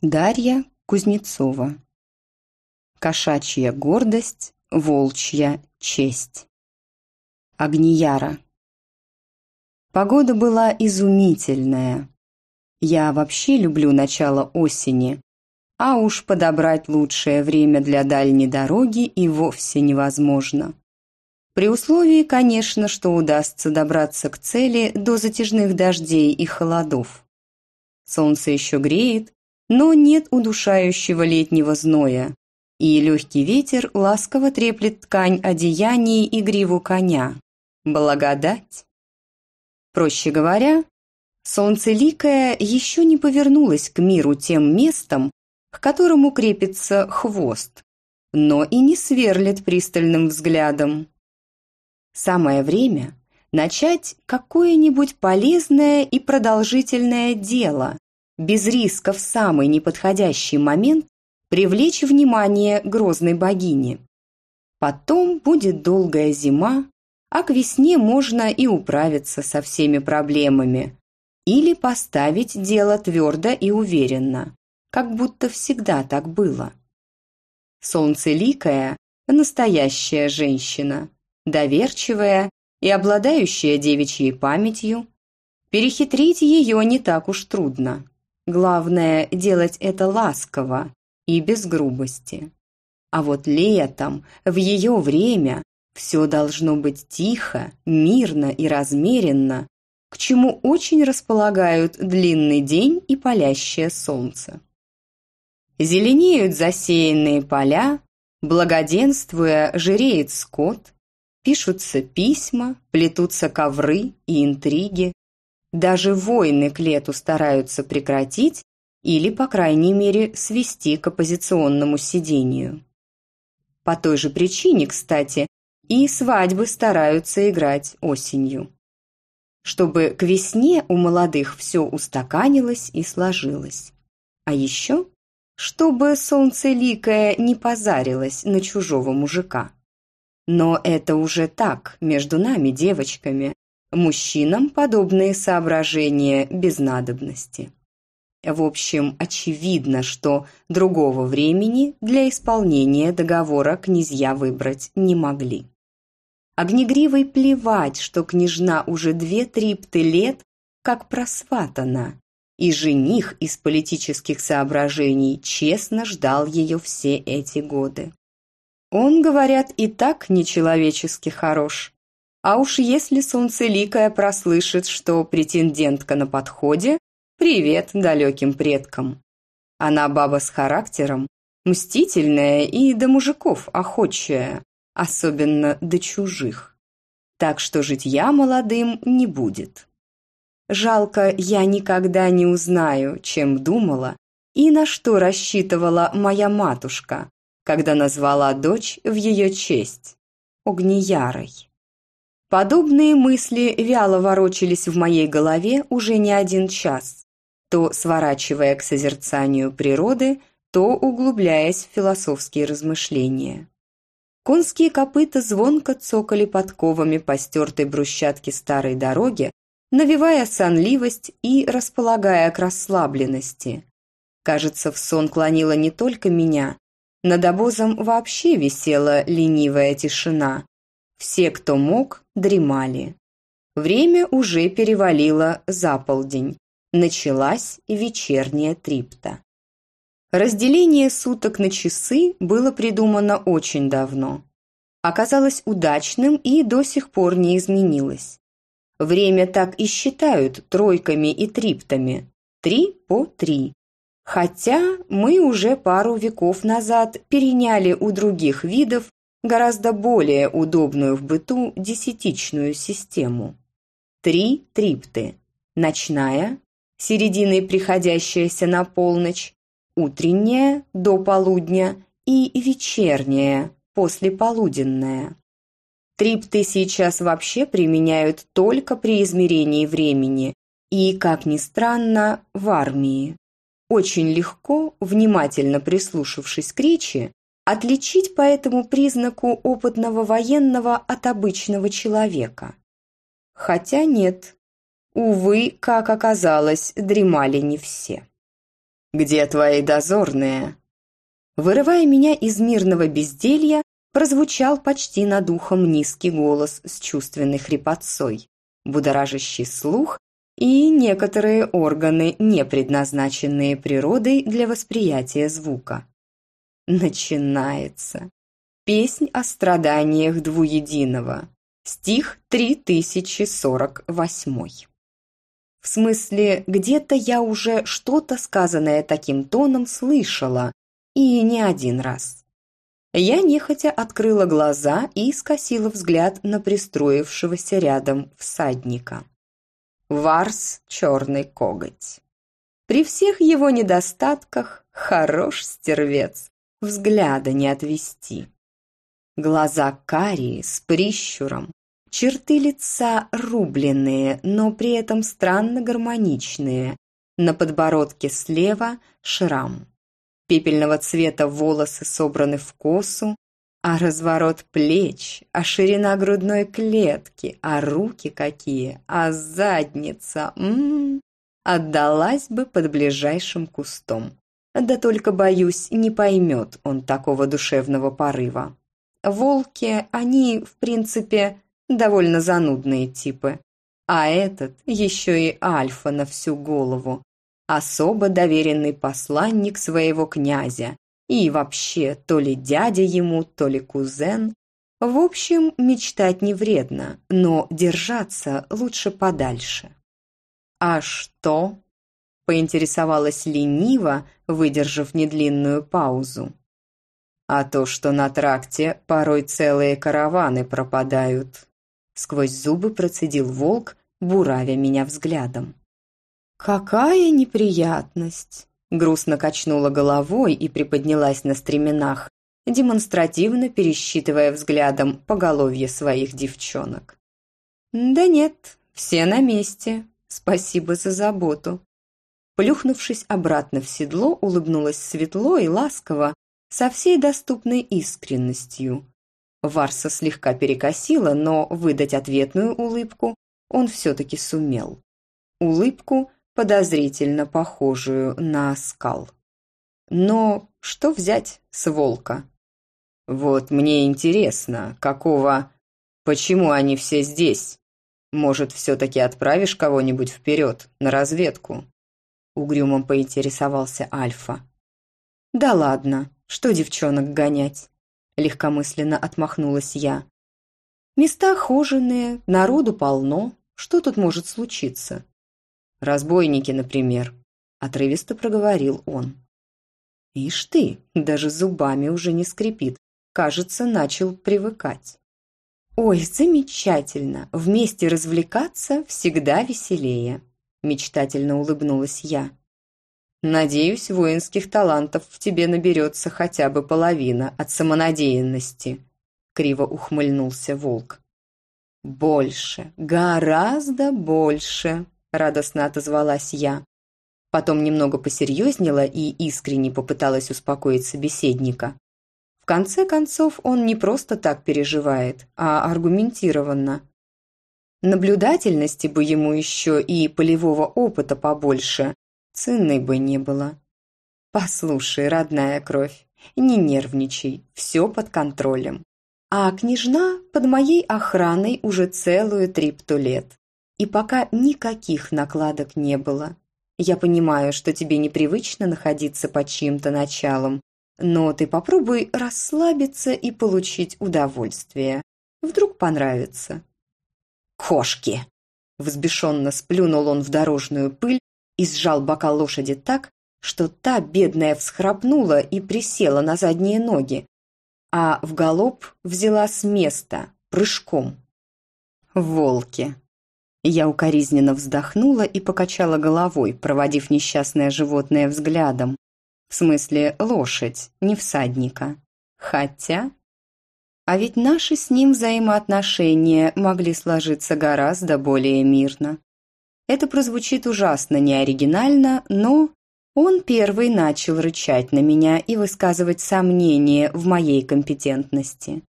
Дарья Кузнецова. Кошачья гордость, волчья честь. Огнияра. Погода была изумительная. Я вообще люблю начало осени, а уж подобрать лучшее время для дальней дороги и вовсе невозможно. При условии, конечно, что удастся добраться к цели до затяжных дождей и холодов. Солнце еще греет, но нет удушающего летнего зноя, и легкий ветер ласково треплет ткань одеяний и гриву коня. Благодать! Проще говоря, солнцеликая еще не повернулась к миру тем местом, к которому крепится хвост, но и не сверлит пристальным взглядом. Самое время начать какое-нибудь полезное и продолжительное дело, без риска в самый неподходящий момент привлечь внимание грозной богини. Потом будет долгая зима, а к весне можно и управиться со всеми проблемами. Или поставить дело твердо и уверенно, как будто всегда так было. Солнцеликая – настоящая женщина, доверчивая и обладающая девичьей памятью. Перехитрить ее не так уж трудно. Главное – делать это ласково и без грубости. А вот летом, в ее время, все должно быть тихо, мирно и размеренно, к чему очень располагают длинный день и палящее солнце. Зеленеют засеянные поля, благоденствуя жиреет скот, пишутся письма, плетутся ковры и интриги, даже войны к лету стараются прекратить или, по крайней мере, свести к оппозиционному сидению. По той же причине, кстати, и свадьбы стараются играть осенью. Чтобы к весне у молодых все устаканилось и сложилось. А еще, чтобы солнцеликое не позарилось на чужого мужика. Но это уже так, между нами, девочками, Мужчинам подобные соображения без надобности. В общем, очевидно, что другого времени для исполнения договора князья выбрать не могли. Огнегривой плевать, что княжна уже две трипты лет как просватана, и жених из политических соображений честно ждал ее все эти годы. Он, говорят, и так нечеловечески хорош, а уж если солнцеликая прослышит, что претендентка на подходе, привет далеким предкам. Она баба с характером, мстительная и до мужиков охотчая, особенно до чужих. Так что житья молодым не будет. Жалко, я никогда не узнаю, чем думала и на что рассчитывала моя матушка, когда назвала дочь в ее честь – Огниярой. Подобные мысли вяло ворочались в моей голове уже не один час, то сворачивая к созерцанию природы, то углубляясь в философские размышления. Конские копыта звонко цокали подковами по стертой брусчатке старой дороги, навевая сонливость и располагая к расслабленности. Кажется, в сон клонила не только меня. Над обозом вообще висела ленивая тишина, все, кто мог, дремали. Время уже перевалило за полдень. Началась вечерняя трипта. Разделение суток на часы было придумано очень давно. Оказалось удачным и до сих пор не изменилось. Время так и считают тройками и триптами. Три по три. Хотя мы уже пару веков назад переняли у других видов гораздо более удобную в быту десятичную систему. Три трипты – ночная, серединой приходящаяся на полночь, утренняя до полудня и вечерняя, послеполуденная. Трипты сейчас вообще применяют только при измерении времени и, как ни странно, в армии. Очень легко, внимательно прислушавшись к речи, отличить по этому признаку опытного военного от обычного человека. Хотя нет, увы, как оказалось, дремали не все. Где твои дозорные?» Вырывая меня из мирного безделья, прозвучал почти над ухом низкий голос с чувственной хрипотцой, будоражащий слух и некоторые органы, не предназначенные природой для восприятия звука. Начинается. Песнь о страданиях двуединого. Стих 3048. В смысле, где-то я уже что-то сказанное таким тоном слышала, и не один раз. Я нехотя открыла глаза и скосила взгляд на пристроившегося рядом всадника. Варс – черный коготь. При всех его недостатках хорош стервец, взгляда не отвести. Глаза карие с прищуром, черты лица рубленные, но при этом странно гармоничные. На подбородке слева шрам. Пепельного цвета волосы собраны в косу, а разворот плеч, а ширина грудной клетки, а руки какие, а задница, м, -м, -м отдалась бы под ближайшим кустом. Да только, боюсь, не поймет он такого душевного порыва. Волки, они, в принципе, довольно занудные типы. А этот еще и альфа на всю голову. Особо доверенный посланник своего князя. И вообще, то ли дядя ему, то ли кузен. В общем, мечтать не вредно, но держаться лучше подальше. «А что?» – поинтересовалась лениво, выдержав недлинную паузу а то, что на тракте порой целые караваны пропадают. Сквозь зубы процедил волк, буравя меня взглядом. «Какая неприятность!» Грустно качнула головой и приподнялась на стременах, демонстративно пересчитывая взглядом поголовье своих девчонок. «Да нет, все на месте. Спасибо за заботу». Плюхнувшись обратно в седло, улыбнулась светло и ласково, со всей доступной искренностью. Варса слегка перекосила, но выдать ответную улыбку он все-таки сумел. Улыбку, подозрительно похожую на скал. Но что взять с волка? Вот мне интересно, какого... Почему они все здесь? Может, все-таки отправишь кого-нибудь вперед, на разведку?» Угрюмом поинтересовался Альфа. «Да ладно, что девчонок гонять?» Легкомысленно отмахнулась я. «Места хоженые, народу полно. Что тут может случиться?» «Разбойники, например», — отрывисто проговорил он. «Ишь ты, даже зубами уже не скрипит. Кажется, начал привыкать». «Ой, замечательно! Вместе развлекаться всегда веселее!» Мечтательно улыбнулась я. Надеюсь, воинских талантов в тебе наберется хотя бы половина от самонадеянности», — криво ухмыльнулся волк. «Больше, гораздо больше», — радостно отозвалась я. Потом немного посерьезнела и искренне попыталась успокоить собеседника. В конце концов, он не просто так переживает, а аргументированно. Наблюдательности бы ему еще и полевого опыта побольше, цены бы не было. Послушай, родная кровь, не нервничай, все под контролем. А княжна под моей охраной уже целую трипту лет. И пока никаких накладок не было. Я понимаю, что тебе непривычно находиться под чьим-то началом, но ты попробуй расслабиться и получить удовольствие. Вдруг понравится. «Кошки!» Взбешенно сплюнул он в дорожную пыль и сжал бока лошади так, что та, бедная, всхрапнула и присела на задние ноги, а в галоп взяла с места, прыжком. «Волки!» Я укоризненно вздохнула и покачала головой, проводив несчастное животное взглядом. В смысле, лошадь, не всадника. Хотя... А ведь наши с ним взаимоотношения могли сложиться гораздо более мирно. Это прозвучит ужасно неоригинально, но он первый начал рычать на меня и высказывать сомнения в моей компетентности.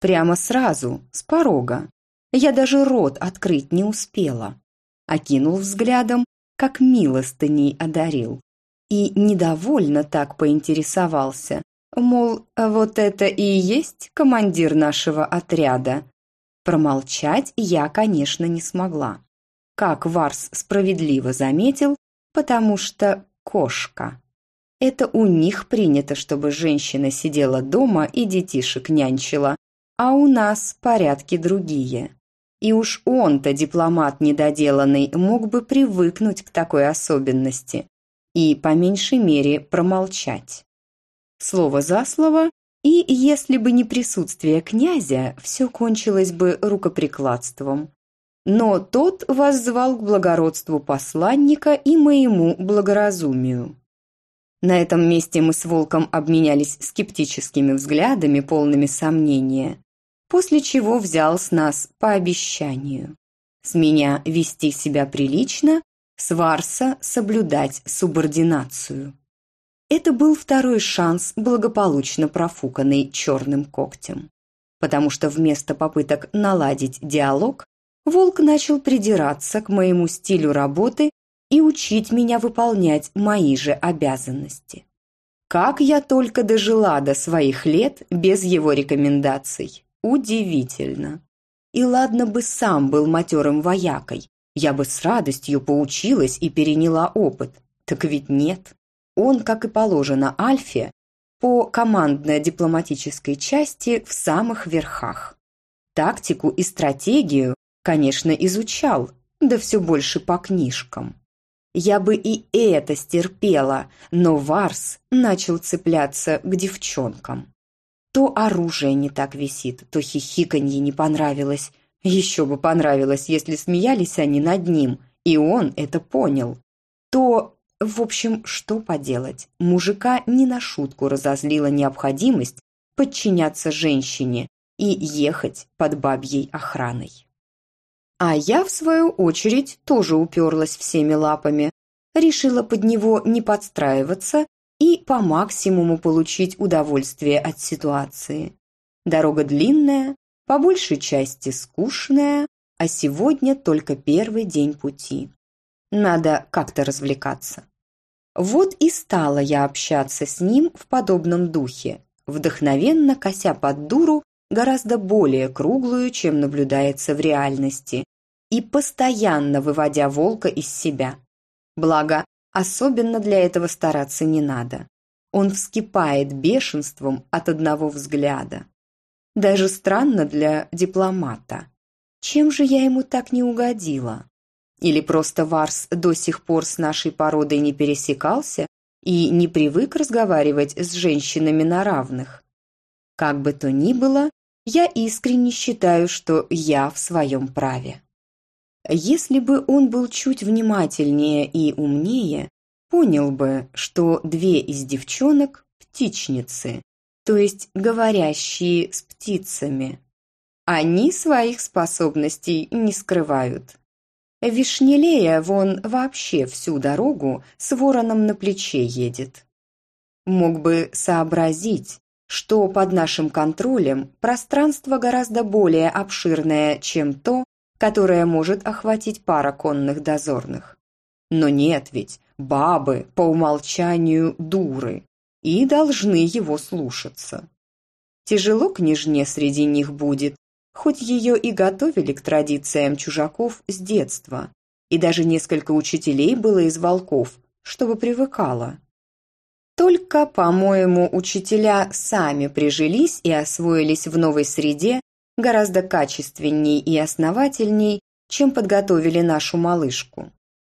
Прямо сразу, с порога. Я даже рот открыть не успела. Окинул взглядом, как милостыней одарил. и недовольно так поинтересовался, мол, вот это и есть командир нашего отряда. Промолчать я, конечно, не смогла. Как Варс справедливо заметил, потому что кошка. Это у них принято, чтобы женщина сидела дома и детишек нянчила, а у нас порядки другие. И уж он-то, дипломат недоделанный, мог бы привыкнуть к такой особенности и, по меньшей мере, промолчать. Слово за слово, и если бы не присутствие князя, все кончилось бы рукоприкладством. Но тот воззвал к благородству посланника и моему благоразумию. На этом месте мы с Волком обменялись скептическими взглядами, полными сомнения, после чего взял с нас по обещанию. С меня вести себя прилично, с Варса соблюдать субординацию. Это был второй шанс, благополучно профуканный черным когтем. Потому что вместо попыток наладить диалог, Волк начал придираться к моему стилю работы и учить меня выполнять мои же обязанности. Как я только дожила до своих лет без его рекомендаций. Удивительно. И ладно бы сам был матерым воякой, я бы с радостью поучилась и переняла опыт. Так ведь нет. Он, как и положено Альфе, по командно-дипломатической части в самых верхах. Тактику и стратегию, конечно, изучал, да все больше по книжкам. Я бы и это стерпела, но Варс начал цепляться к девчонкам. То оружие не так висит, то хихиканье не понравилось. Еще бы понравилось, если смеялись они над ним, и он это понял. То, в общем, что поделать, мужика не на шутку разозлила необходимость подчиняться женщине и ехать под бабьей охраной. А я, в свою очередь, тоже уперлась всеми лапами, решила под него не подстраиваться и по максимуму получить удовольствие от ситуации. Дорога длинная, по большей части скучная, а сегодня только первый день пути. Надо как-то развлекаться. Вот и стала я общаться с ним в подобном духе, вдохновенно кося под дуру, гораздо более круглую, чем наблюдается в реальности, и постоянно выводя волка из себя. Благо, особенно для этого стараться не надо. Он вскипает бешенством от одного взгляда. Даже странно для дипломата. Чем же я ему так не угодила? Или просто Варс до сих пор с нашей породой не пересекался и не привык разговаривать с женщинами на равных? Как бы то ни было, я искренне считаю, что я в своем праве. Если бы он был чуть внимательнее и умнее, понял бы, что две из девчонок – птичницы, то есть говорящие с птицами. Они своих способностей не скрывают. Вишнелея вон вообще всю дорогу с вороном на плече едет. Мог бы сообразить, что под нашим контролем пространство гораздо более обширное, чем то, которая может охватить пара конных дозорных. Но нет ведь, бабы по умолчанию дуры и должны его слушаться. Тяжело княжне среди них будет, хоть ее и готовили к традициям чужаков с детства, и даже несколько учителей было из волков, чтобы привыкала. Только, по-моему, учителя сами прижились и освоились в новой среде гораздо качественней и основательней, чем подготовили нашу малышку.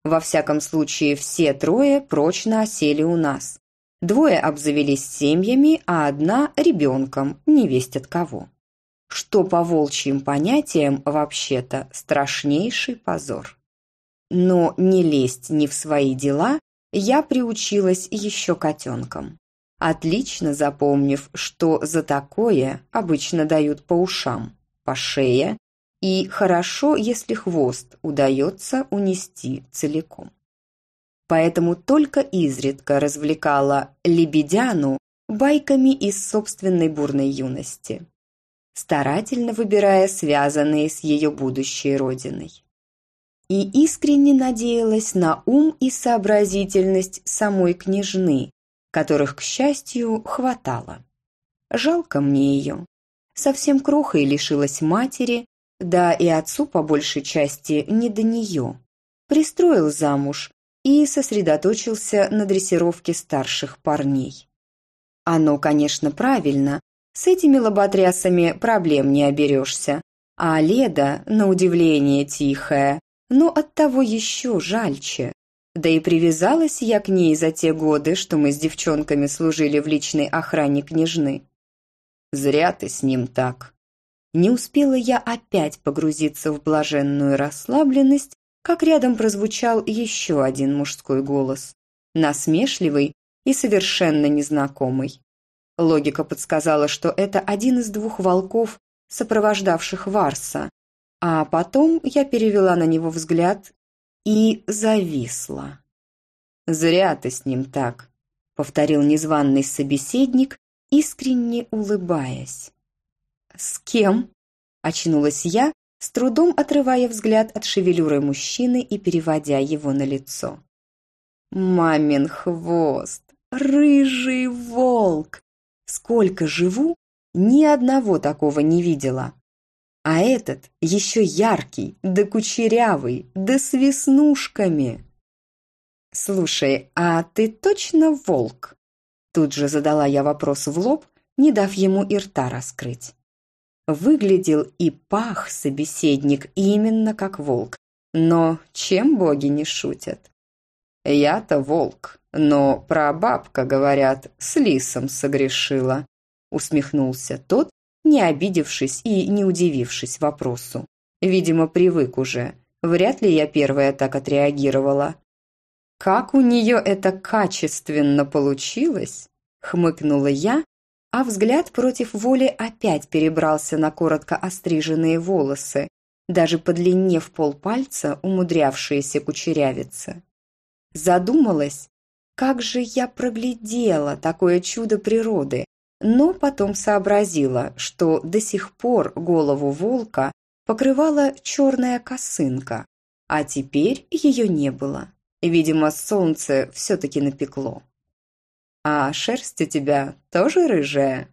Во всяком случае, все трое прочно осели у нас. Двое обзавелись семьями, а одна – ребенком, невесть от кого. Что по волчьим понятиям вообще-то страшнейший позор. Но не лезть ни в свои дела я приучилась еще котенком отлично запомнив, что за такое обычно дают по ушам, по шее, и хорошо, если хвост удается унести целиком. Поэтому только изредка развлекала лебедяну байками из собственной бурной юности, старательно выбирая связанные с ее будущей родиной. и искренне надеялась на ум и сообразительность самой княжны, которых, к счастью, хватало. Жалко мне ее. Совсем крохой лишилась матери, да и отцу по большей части не до нее. Пристроил замуж и сосредоточился на дрессировке старших парней. Оно, конечно, правильно, с этими лоботрясами проблем не оберешься, а Леда, на удивление, тихая, но оттого еще жальче. Да и привязалась я к ней за те годы, что мы с девчонками служили в личной охране княжны. Зря ты с ним так. Не успела я опять погрузиться в блаженную расслабленность, как рядом прозвучал еще один мужской голос, насмешливый и совершенно незнакомый. Логика подсказала, что это один из двух волков, сопровождавших Варса, а потом я перевела на него взгляд и зависла. «Зря ты с ним так», — повторил незваный собеседник, искренне улыбаясь. «С кем?» — очнулась я, с трудом отрывая взгляд от шевелюры мужчины и переводя его на лицо. «Мамин хвост! Рыжий волк! Сколько живу, ни одного такого не видела. А этот еще яркий, да кучерявый, да с веснушками!» «Слушай, а ты точно волк?» Тут же задала я вопрос в лоб, не дав ему и рта раскрыть. Выглядел и пах собеседник именно как волк. Но чем боги не шутят? Я-то волк, но прабабка, говорят, с лисом согрешила. Усмехнулся тот, не обидевшись и не удивившись вопросу. Видимо, привык уже. Вряд ли я первая так отреагировала. «Как у нее это качественно получилось?» — хмыкнула я, а взгляд против воли опять перебрался на коротко остриженные волосы, даже по длине в полпальца умудрявшиеся кучерявиться. Задумалась, как же я проглядела такое чудо природы, но потом сообразила, что до сих пор голову волка покрывала черная косынка, а теперь ее не было. Видимо, солнце все-таки напекло. А шерсть у тебя тоже рыжая?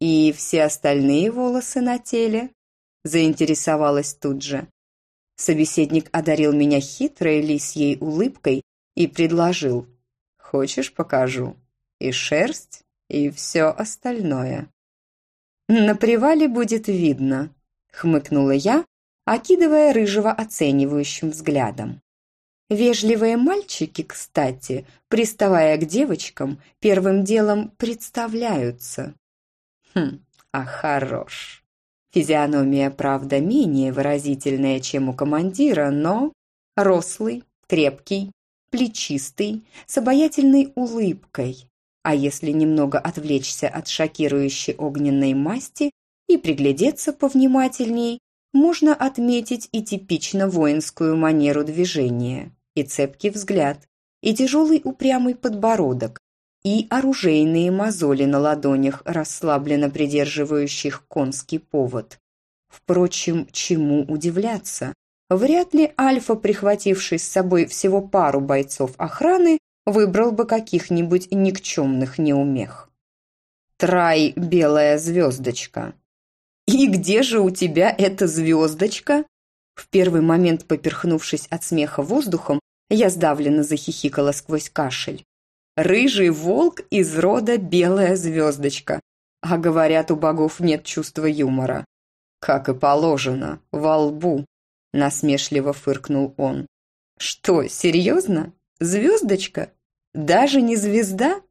И все остальные волосы на теле?» Заинтересовалась тут же. Собеседник одарил меня хитрой лисьей улыбкой и предложил. «Хочешь, покажу? И шерсть, и все остальное». «На привале будет видно», — хмыкнула я, окидывая рыжего оценивающим взглядом. Вежливые мальчики, кстати, приставая к девочкам, первым делом представляются. Хм, а хорош. Физиономия, правда, менее выразительная, чем у командира, но рослый, крепкий, плечистый, с обаятельной улыбкой. А если немного отвлечься от шокирующей огненной масти и приглядеться повнимательней, можно отметить и типично воинскую манеру движения и цепкий взгляд, и тяжелый упрямый подбородок, и оружейные мозоли на ладонях, расслабленно придерживающих конский повод. Впрочем, чему удивляться? Вряд ли Альфа, прихвативший с собой всего пару бойцов охраны, выбрал бы каких-нибудь никчемных неумех. Трай, белая звездочка. «И где же у тебя эта звездочка?» В первый момент, поперхнувшись от смеха воздухом, я сдавленно захихикала сквозь кашель. «Рыжий волк из рода белая звездочка», а говорят, у богов нет чувства юмора. «Как и положено, во лбу», – насмешливо фыркнул он. «Что, серьезно? Звездочка? Даже не звезда?»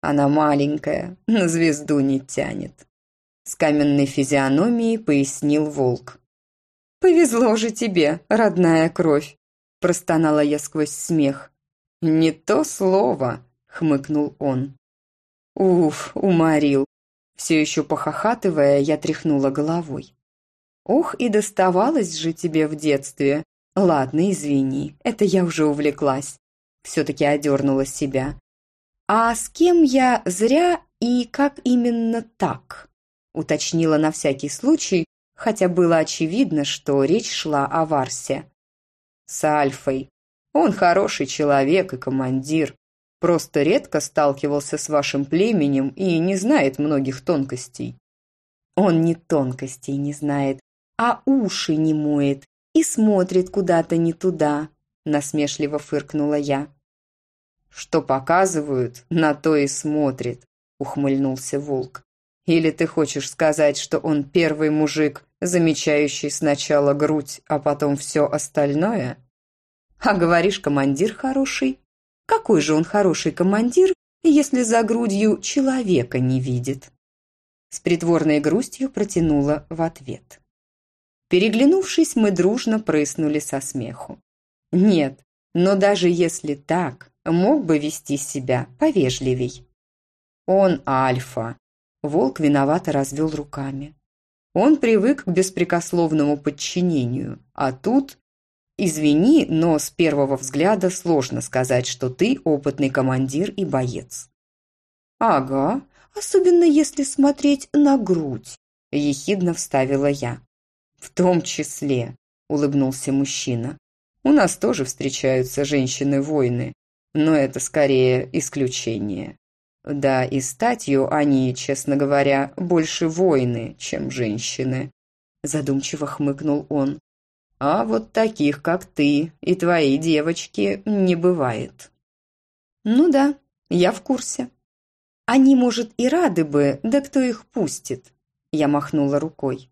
Она маленькая, на звезду не тянет. С каменной физиономией пояснил волк. «Повезло же тебе, родная кровь!» – простонала я сквозь смех. «Не то слово!» – хмыкнул он. «Уф, уморил!» Все еще похохатывая, я тряхнула головой. «Ох, и доставалось же тебе в детстве! Ладно, извини, это я уже увлеклась». Все-таки одернула себя. «А с кем я зря и как именно так?» Уточнила на всякий случай, хотя было очевидно, что речь шла о Варсе. С Альфой. Он хороший человек и командир. Просто редко сталкивался с вашим племенем и не знает многих тонкостей». «Он не тонкостей не знает, а уши не моет и смотрит куда-то не туда», насмешливо фыркнула я. «Что показывают, на то и смотрит», ухмыльнулся волк. «Или ты хочешь сказать, что он первый мужик, замечающий сначала грудь, а потом все остальное?» «А говоришь, командир хороший?» Какой же он хороший командир, если за грудью человека не видит? С притворной грустью протянула в ответ. Переглянувшись, мы дружно прыснули со смеху. Нет, но даже если так, мог бы вести себя повежливей. Он альфа. Волк виновато развел руками. Он привык к беспрекословному подчинению, а тут Извини, но с первого взгляда сложно сказать, что ты опытный командир и боец. Ага, особенно если смотреть на грудь, ехидно вставила я. В том числе, улыбнулся мужчина. У нас тоже встречаются женщины-воины, но это скорее исключение. Да, и статью они, честно говоря, больше воины, чем женщины. Задумчиво хмыкнул он. А вот таких, как ты и твои девочки, не бывает. Ну да, я в курсе. Они, может, и рады бы, да кто их пустит? Я махнула рукой.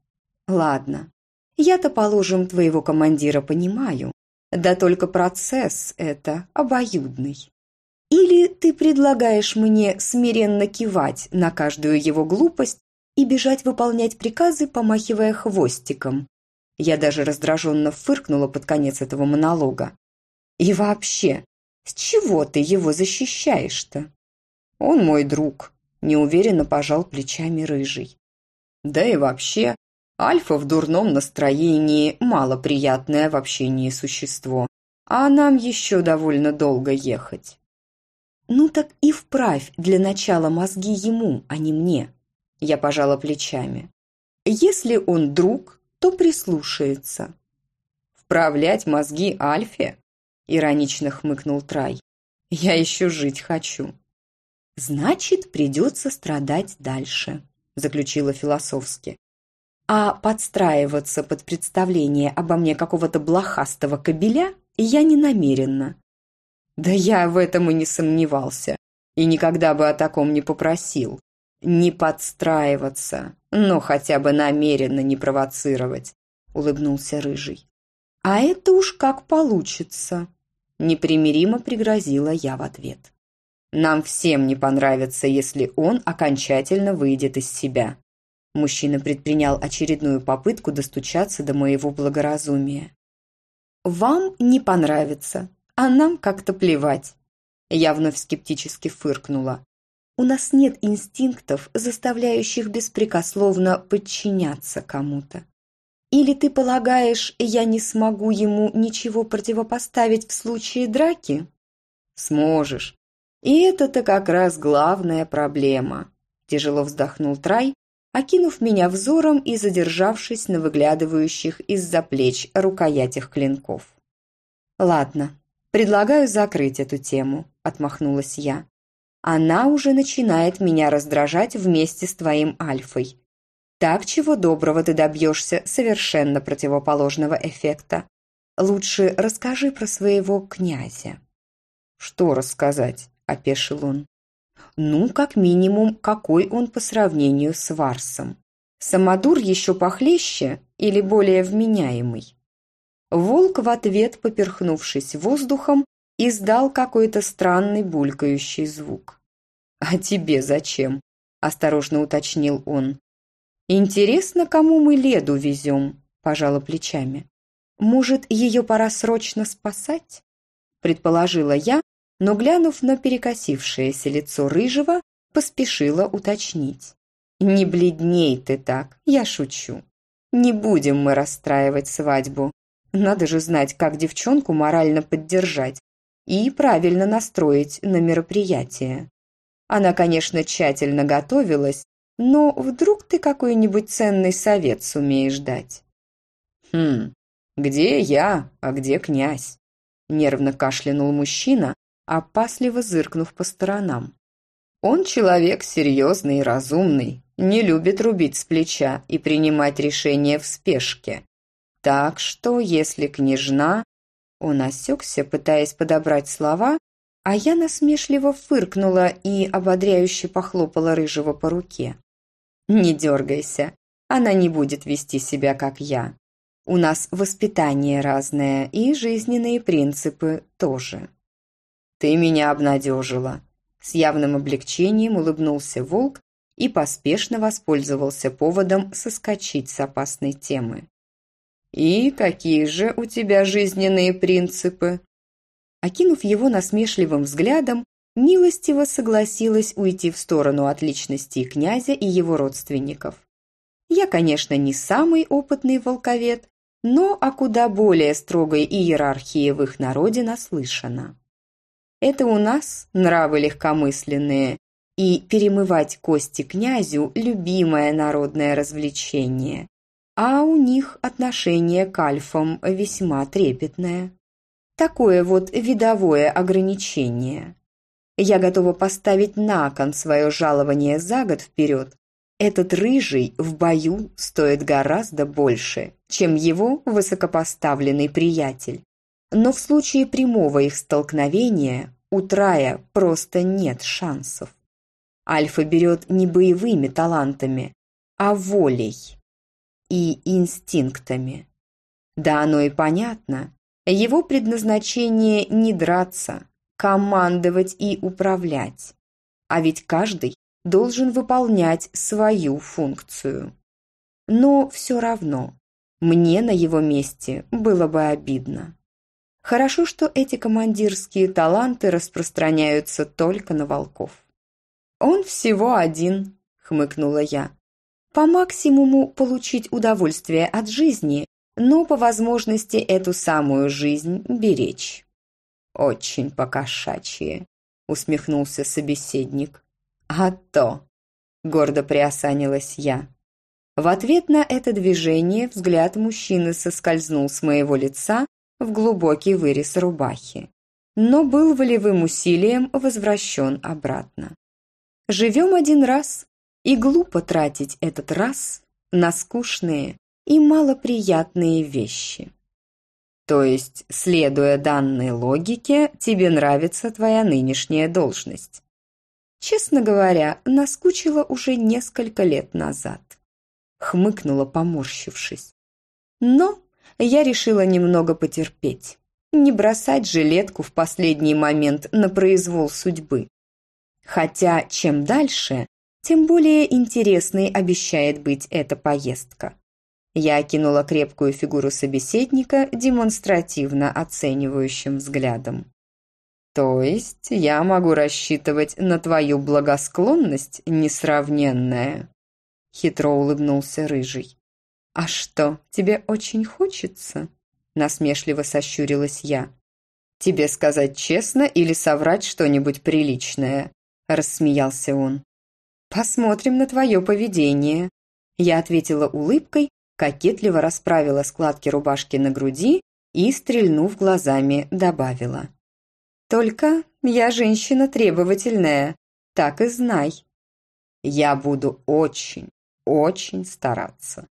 Ладно, я-то, положим, твоего командира понимаю, да только процесс это обоюдный. Или ты предлагаешь мне смиренно кивать на каждую его глупость и бежать выполнять приказы, помахивая хвостиком, я даже раздраженно фыркнула под конец этого монолога. «И вообще, с чего ты его защищаешь-то?» «Он мой друг», – неуверенно пожал плечами рыжий. «Да и вообще, Альфа в дурном настроении малоприятное в общении существо, а нам еще довольно долго ехать». «Ну так и вправь для начала мозги ему, а не мне», – я пожала плечами. «Если он друг, то прислушается. «Вправлять мозги Альфе?» – иронично хмыкнул Трай. «Я еще жить хочу». «Значит, придется страдать дальше», – заключила философски. «А подстраиваться под представление обо мне какого-то блохастого кобеля я не намерена». «Да я в этом и не сомневался, и никогда бы о таком не попросил не подстраиваться, но хотя бы намеренно не провоцировать», — улыбнулся Рыжий. «А это уж как получится», — непримиримо пригрозила я в ответ. «Нам всем не понравится, если он окончательно выйдет из себя». Мужчина предпринял очередную попытку достучаться до моего благоразумия. «Вам не понравится, а нам как-то плевать», — я вновь скептически фыркнула. У нас нет инстинктов, заставляющих беспрекословно подчиняться кому-то. Или ты полагаешь, я не смогу ему ничего противопоставить в случае драки? Сможешь. И это-то как раз главная проблема. Тяжело вздохнул Трай, окинув меня взором и задержавшись на выглядывающих из-за плеч рукоятях клинков. «Ладно, предлагаю закрыть эту тему», – отмахнулась я. Она уже начинает меня раздражать вместе с твоим Альфой. Так чего доброго ты добьешься совершенно противоположного эффекта. Лучше расскажи про своего князя». «Что рассказать?» – опешил он. «Ну, как минимум, какой он по сравнению с Варсом. Самодур еще похлеще или более вменяемый?» Волк в ответ, поперхнувшись воздухом, издал какой-то странный булькающий звук. «А тебе зачем?» – осторожно уточнил он. «Интересно, кому мы Леду везем?» – пожала плечами. «Может, ее пора срочно спасать?» – предположила я, но, глянув на перекосившееся лицо Рыжего, поспешила уточнить. «Не бледней ты так, я шучу. Не будем мы расстраивать свадьбу. Надо же знать, как девчонку морально поддержать, и правильно настроить на мероприятие. Она, конечно, тщательно готовилась, но вдруг ты какой-нибудь ценный совет сумеешь дать? Хм, Где я, а где князь?» Нервно кашлянул мужчина, опасливо зыркнув по сторонам. «Он человек серьезный и разумный, не любит рубить с плеча и принимать решения в спешке. Так что, если княжна...» Он осекся, пытаясь подобрать слова, а я насмешливо фыркнула и ободряюще похлопала рыжего по руке. «Не дергайся, она не будет вести себя, как я. У нас воспитание разное и жизненные принципы тоже». «Ты меня обнадежила», – с явным облегчением улыбнулся волк и поспешно воспользовался поводом соскочить с опасной темы. «И какие же у тебя жизненные принципы?» Окинув его насмешливым взглядом, милостиво согласилась уйти в сторону от личности князя и его родственников. Я, конечно, не самый опытный волковед, но о куда более строгой иерархии в их народе наслышана. Это у нас нравы легкомысленные, и перемывать кости князю – любимое народное развлечение, а у них отношение к альфам весьма трепетное. Такое вот видовое ограничение. Я готова поставить на кон свое жалование за год вперед. Этот рыжий в бою стоит гораздо больше, чем его высокопоставленный приятель. Но в случае прямого их столкновения у Трая просто нет шансов. Альфа берет не боевыми талантами, а волей и инстинктами. Да оно и понятно. Его предназначение не драться, командовать и управлять. А ведь каждый должен выполнять свою функцию. Но все равно, мне на его месте было бы обидно. Хорошо, что эти командирские таланты распространяются только на волков. «Он всего один», — хмыкнула я. «По максимуму получить удовольствие от жизни, но по возможности эту самую жизнь беречь». «Очень покошачье», — усмехнулся собеседник. «А то!» — гордо приосанилась я. В ответ на это движение взгляд мужчины соскользнул с моего лица в глубокий вырез рубахи, но был волевым усилием возвращен обратно. Живем один раз, и глупо тратить этот раз на скучные и малоприятные вещи. То есть, следуя данной логике, тебе нравится твоя нынешняя должность. Честно говоря, наскучила уже несколько лет назад. Хмыкнула, поморщившись. Но я решила немного потерпеть. Не бросать жилетку в последний момент на произвол судьбы. Хотя чем дальше, тем более интересной обещает быть эта поездка. Я окинула крепкую фигуру собеседника демонстративно оценивающим взглядом. «То есть я могу рассчитывать на твою благосклонность несравненная?» Хитро улыбнулся Рыжий. «А что, тебе очень хочется?» Насмешливо сощурилась я. «Тебе сказать честно или соврать что-нибудь приличное?» рассмеялся он. «Посмотрим на твое поведение». Я ответила улыбкой, кокетливо расправила складки рубашки на груди и, стрельнув глазами, добавила. «Только я женщина требовательная, так и знай». «Я буду очень, очень стараться»,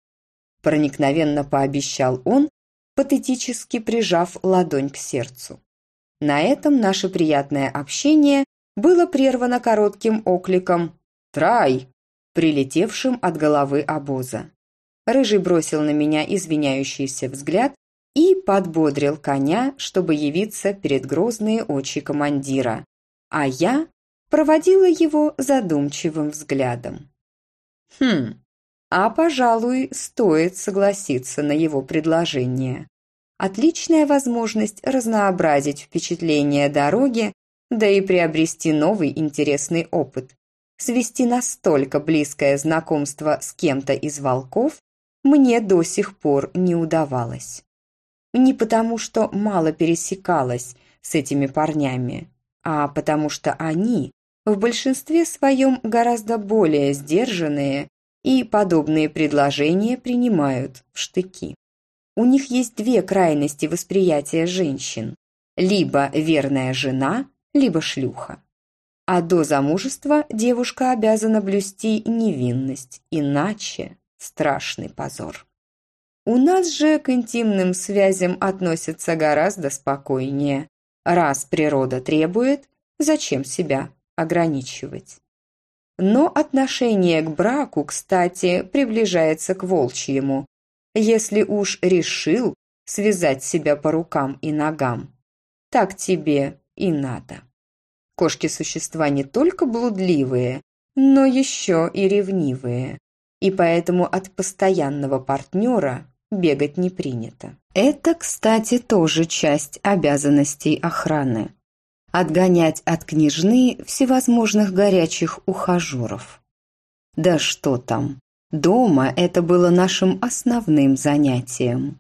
проникновенно пообещал он, патетически прижав ладонь к сердцу. На этом наше приятное общение было прервано коротким окликом «Трай!», прилетевшим от головы обоза. Рыжий бросил на меня извиняющийся взгляд и подбодрил коня, чтобы явиться перед грозные очи командира, а я проводила его задумчивым взглядом. Хм, а, пожалуй, стоит согласиться на его предложение. Отличная возможность разнообразить впечатления дороги да и приобрести новый интересный опыт. Свести настолько близкое знакомство с кем-то из волков мне до сих пор не удавалось. Не потому, что мало пересекалась с этими парнями, а потому что они в большинстве своем гораздо более сдержанные и подобные предложения принимают в штыки. у них есть две крайности восприятия женщин. Либо верная жена, либо шлюха. А до замужества девушка обязана блюсти невинность, иначе страшный позор. У нас же к интимным связям относятся гораздо спокойнее. Раз природа требует, зачем себя ограничивать? Но отношение к браку, кстати, приближается к волчьему. Если уж решил связать себя по рукам и ногам, так тебе и надо. Кошки – существа не только блудливые, но еще и ревнивые. И поэтому от постоянного партнера бегать не принято. Это, кстати, тоже часть обязанностей охраны. Отгонять от княжны всевозможных горячих ухажеров. Да что там, дома это было нашим основным занятием.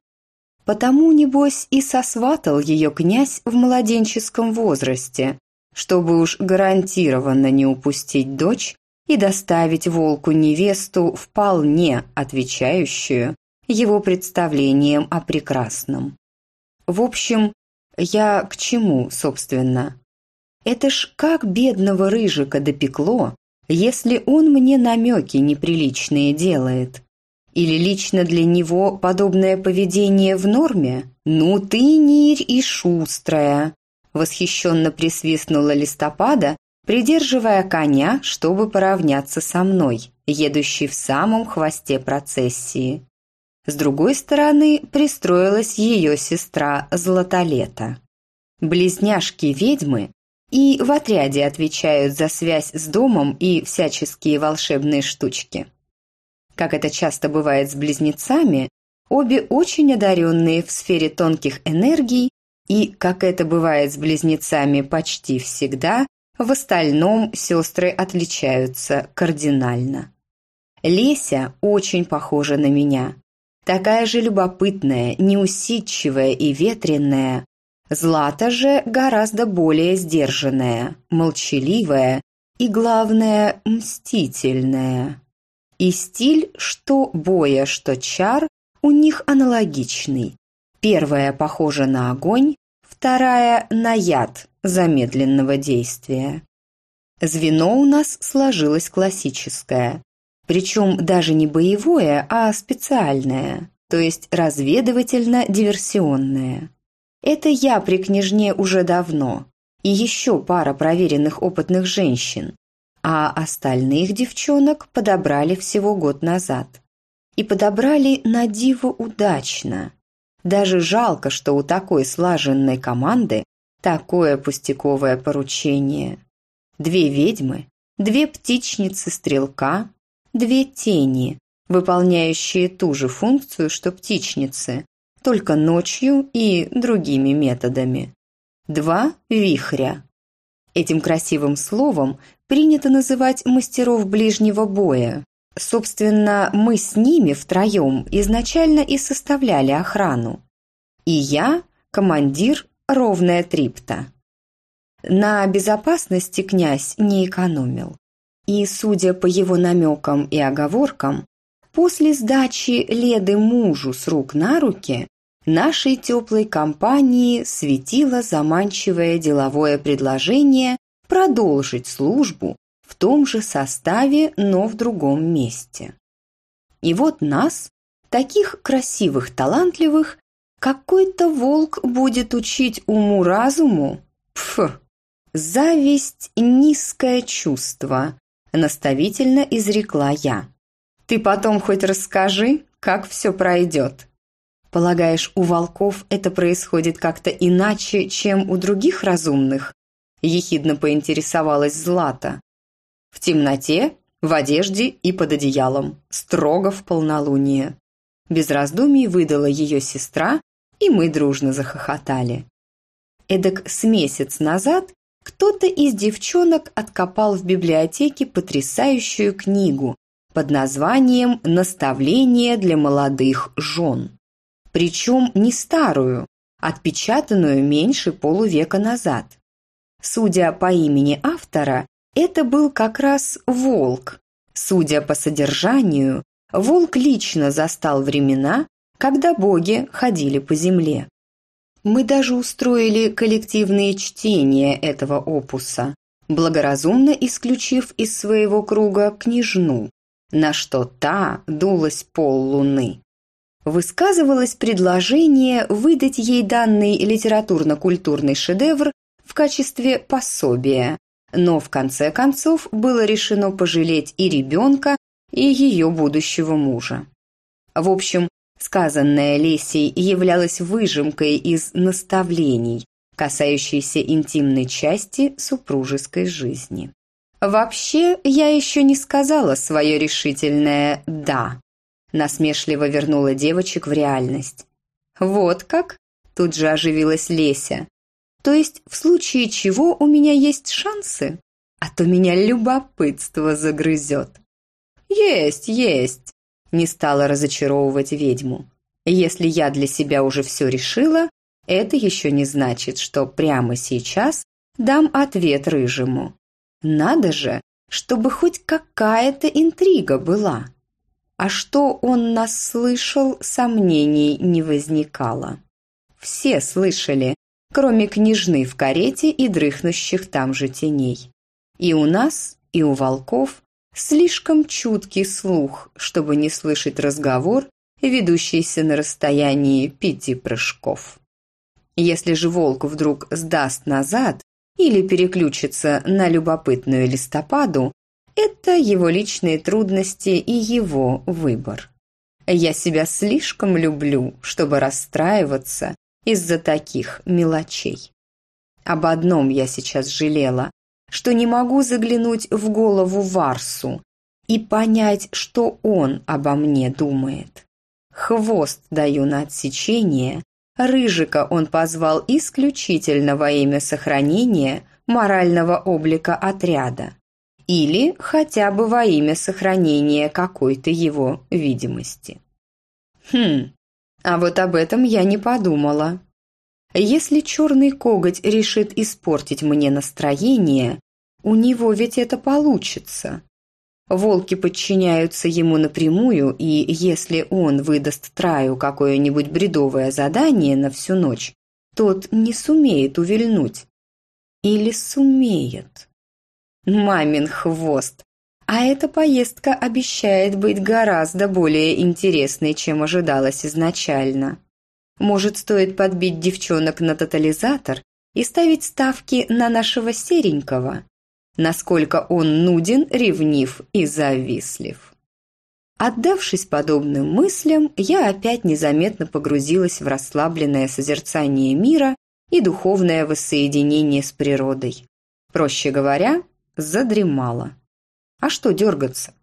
Потому, небось, и сосватал ее князь в младенческом возрасте, чтобы уж гарантированно не упустить дочь и доставить волку невесту, вполне отвечающую его представлениям о прекрасном. В общем, я к чему, собственно? Это ж как бедного рыжика допекло, если он мне намеки неприличные делает. Или лично для него подобное поведение в норме? Ну ты, Нирь, и шустрая!» Восхищенно присвистнула листопада, придерживая коня, чтобы поравняться со мной, едущий в самом хвосте процессии. С другой стороны пристроилась ее сестра Златолета. Близняшки-ведьмы и в отряде отвечают за связь с домом и всяческие волшебные штучки. Как это часто бывает с близнецами, обе очень одаренные в сфере тонких энергий и, как это бывает с близнецами почти всегда, в остальном сестры отличаются кардинально. Леся очень похожа на меня такая же любопытная, неусидчивая и ветреная. Злата же гораздо более сдержанная, молчаливая и, главное, мстительная. И стиль, что боя, что чар, у них аналогичный. Первая похожа на огонь, вторая – на яд замедленного действия. Звено у нас сложилось классическое. Причем даже не боевое, а специальное, то есть разведывательно-диверсионное. Это я при княжне уже давно, и еще пара проверенных опытных женщин, а остальных девчонок подобрали всего год назад. И подобрали на диво удачно. Даже жалко, что у такой слаженной команды такое пустяковое поручение. Две ведьмы, две птичницы-стрелка, две тени, выполняющие ту же функцию, что птичницы, только ночью и другими методами. Два вихря. Этим красивым словом принято называть мастеров ближнего боя. Собственно, мы с ними втроем изначально и составляли охрану. И я, командир, ровная трипта. На безопасности князь не экономил. И, судя по его намекам и оговоркам, после сдачи Леды мужу с рук на руки нашей теплой компании светило заманчивое деловое предложение продолжить службу в том же составе, но в другом месте. И вот нас, таких красивых, талантливых, какой-то волк будет учить уму-разуму? Пф! Зависть – низкое чувство, наставительно изрекла я. «Ты потом хоть расскажи, как все пройдет». «Полагаешь, у волков это происходит как-то иначе, чем у других разумных?» Ехидно поинтересовалась Злата. «В темноте, в одежде и под одеялом, строго в полнолуние». Без раздумий выдала ее сестра, и мы дружно захохотали. Эдак с месяц назад кто-то из девчонок откопал в библиотеке потрясающую книгу под названием «Наставление для молодых жен». Причем не старую, отпечатанную меньше полувека назад. Судя по имени автора, это был как раз Волк. Судя по содержанию, Волк лично застал времена, когда боги ходили по земле. Мы даже устроили коллективные чтения этого опуса, благоразумно исключив из своего круга княжну, на что та дулась пол луны. Высказывалось предложение выдать ей данный литературно-культурный шедевр в качестве пособия, но в конце концов было решено пожалеть и ребенка, и ее будущего мужа. В общем, сказанное Лесей являлось выжимкой из наставлений, касающейся интимной части супружеской жизни. «Вообще, я еще не сказала свое решительное «да», насмешливо вернула девочек в реальность. «Вот как?» – тут же оживилась Леся. То есть в случае чего у меня есть шансы? А то меня любопытство загрызет. Есть, есть, не стала разочаровывать ведьму. Если я для себя уже все решила, это еще не значит, что прямо сейчас дам ответ рыжему. Надо же, чтобы хоть какая-то интрига была. А что он нас слышал, сомнений не возникало. Все слышали, кроме княжны в карете и дрыхнущих там же теней. И у нас, и у волков слишком чуткий слух, чтобы не слышать разговор, ведущийся на расстоянии пяти прыжков. Если же волк вдруг сдаст назад или переключится на любопытную листопаду, это его личные трудности и его выбор. Я себя слишком люблю, чтобы расстраиваться из-за таких мелочей. Об одном я сейчас жалела, что не могу заглянуть в голову Варсу и понять, что он обо мне думает. Хвост даю на отсечение, Рыжика он позвал исключительно во имя сохранения морального облика отряда или хотя бы во имя сохранения какой-то его видимости. Хм, а вот об этом я не подумала. Если черный коготь решит испортить мне настроение, у него ведь это получится. Волки подчиняются ему напрямую, и если он выдаст Траю какое-нибудь бредовое задание на всю ночь, тот не сумеет увильнуть. Или сумеет. Мамин хвост. А эта поездка обещает быть гораздо более интересной, чем ожидалось изначально. Может, стоит подбить девчонок на тотализатор и ставить ставки на нашего серенького? Насколько он нуден, ревнив и завистлив. Отдавшись подобным мыслям, я опять незаметно погрузилась в расслабленное созерцание мира и духовное воссоединение с природой. Проще говоря, задремала. А что дергаться?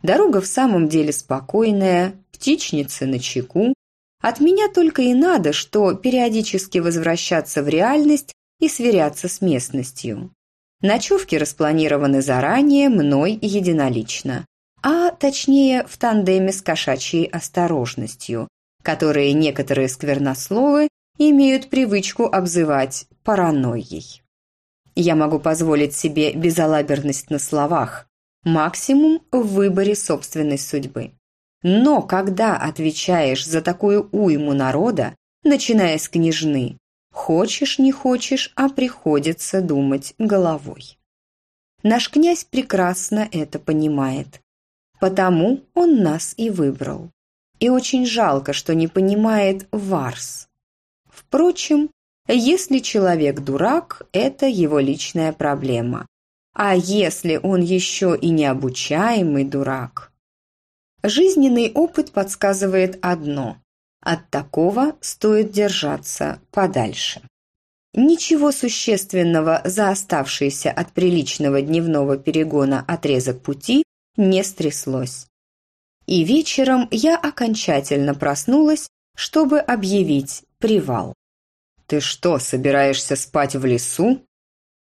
Дорога в самом деле спокойная, птичницы на чеку. От меня только и надо, что периодически возвращаться в реальность и сверяться с местностью. Ночевки распланированы заранее, мной единолично. А точнее в тандеме с кошачьей осторожностью, которые некоторые сквернословы имеют привычку обзывать паранойей. Я могу позволить себе безалаберность на словах, максимум в выборе собственной судьбы. Но когда отвечаешь за такую уйму народа, начиная с княжны, хочешь не хочешь, а приходится думать головой. Наш князь прекрасно это понимает, потому он нас и выбрал. И очень жалко, что не понимает Варс. Впрочем, если человек дурак, это его личная проблема. А если он еще и необучаемый дурак? Жизненный опыт подсказывает одно. От такого стоит держаться подальше. Ничего существенного за оставшийся от приличного дневного перегона отрезок пути не стряслось. И вечером я окончательно проснулась, чтобы объявить привал. «Ты что, собираешься спать в лесу?»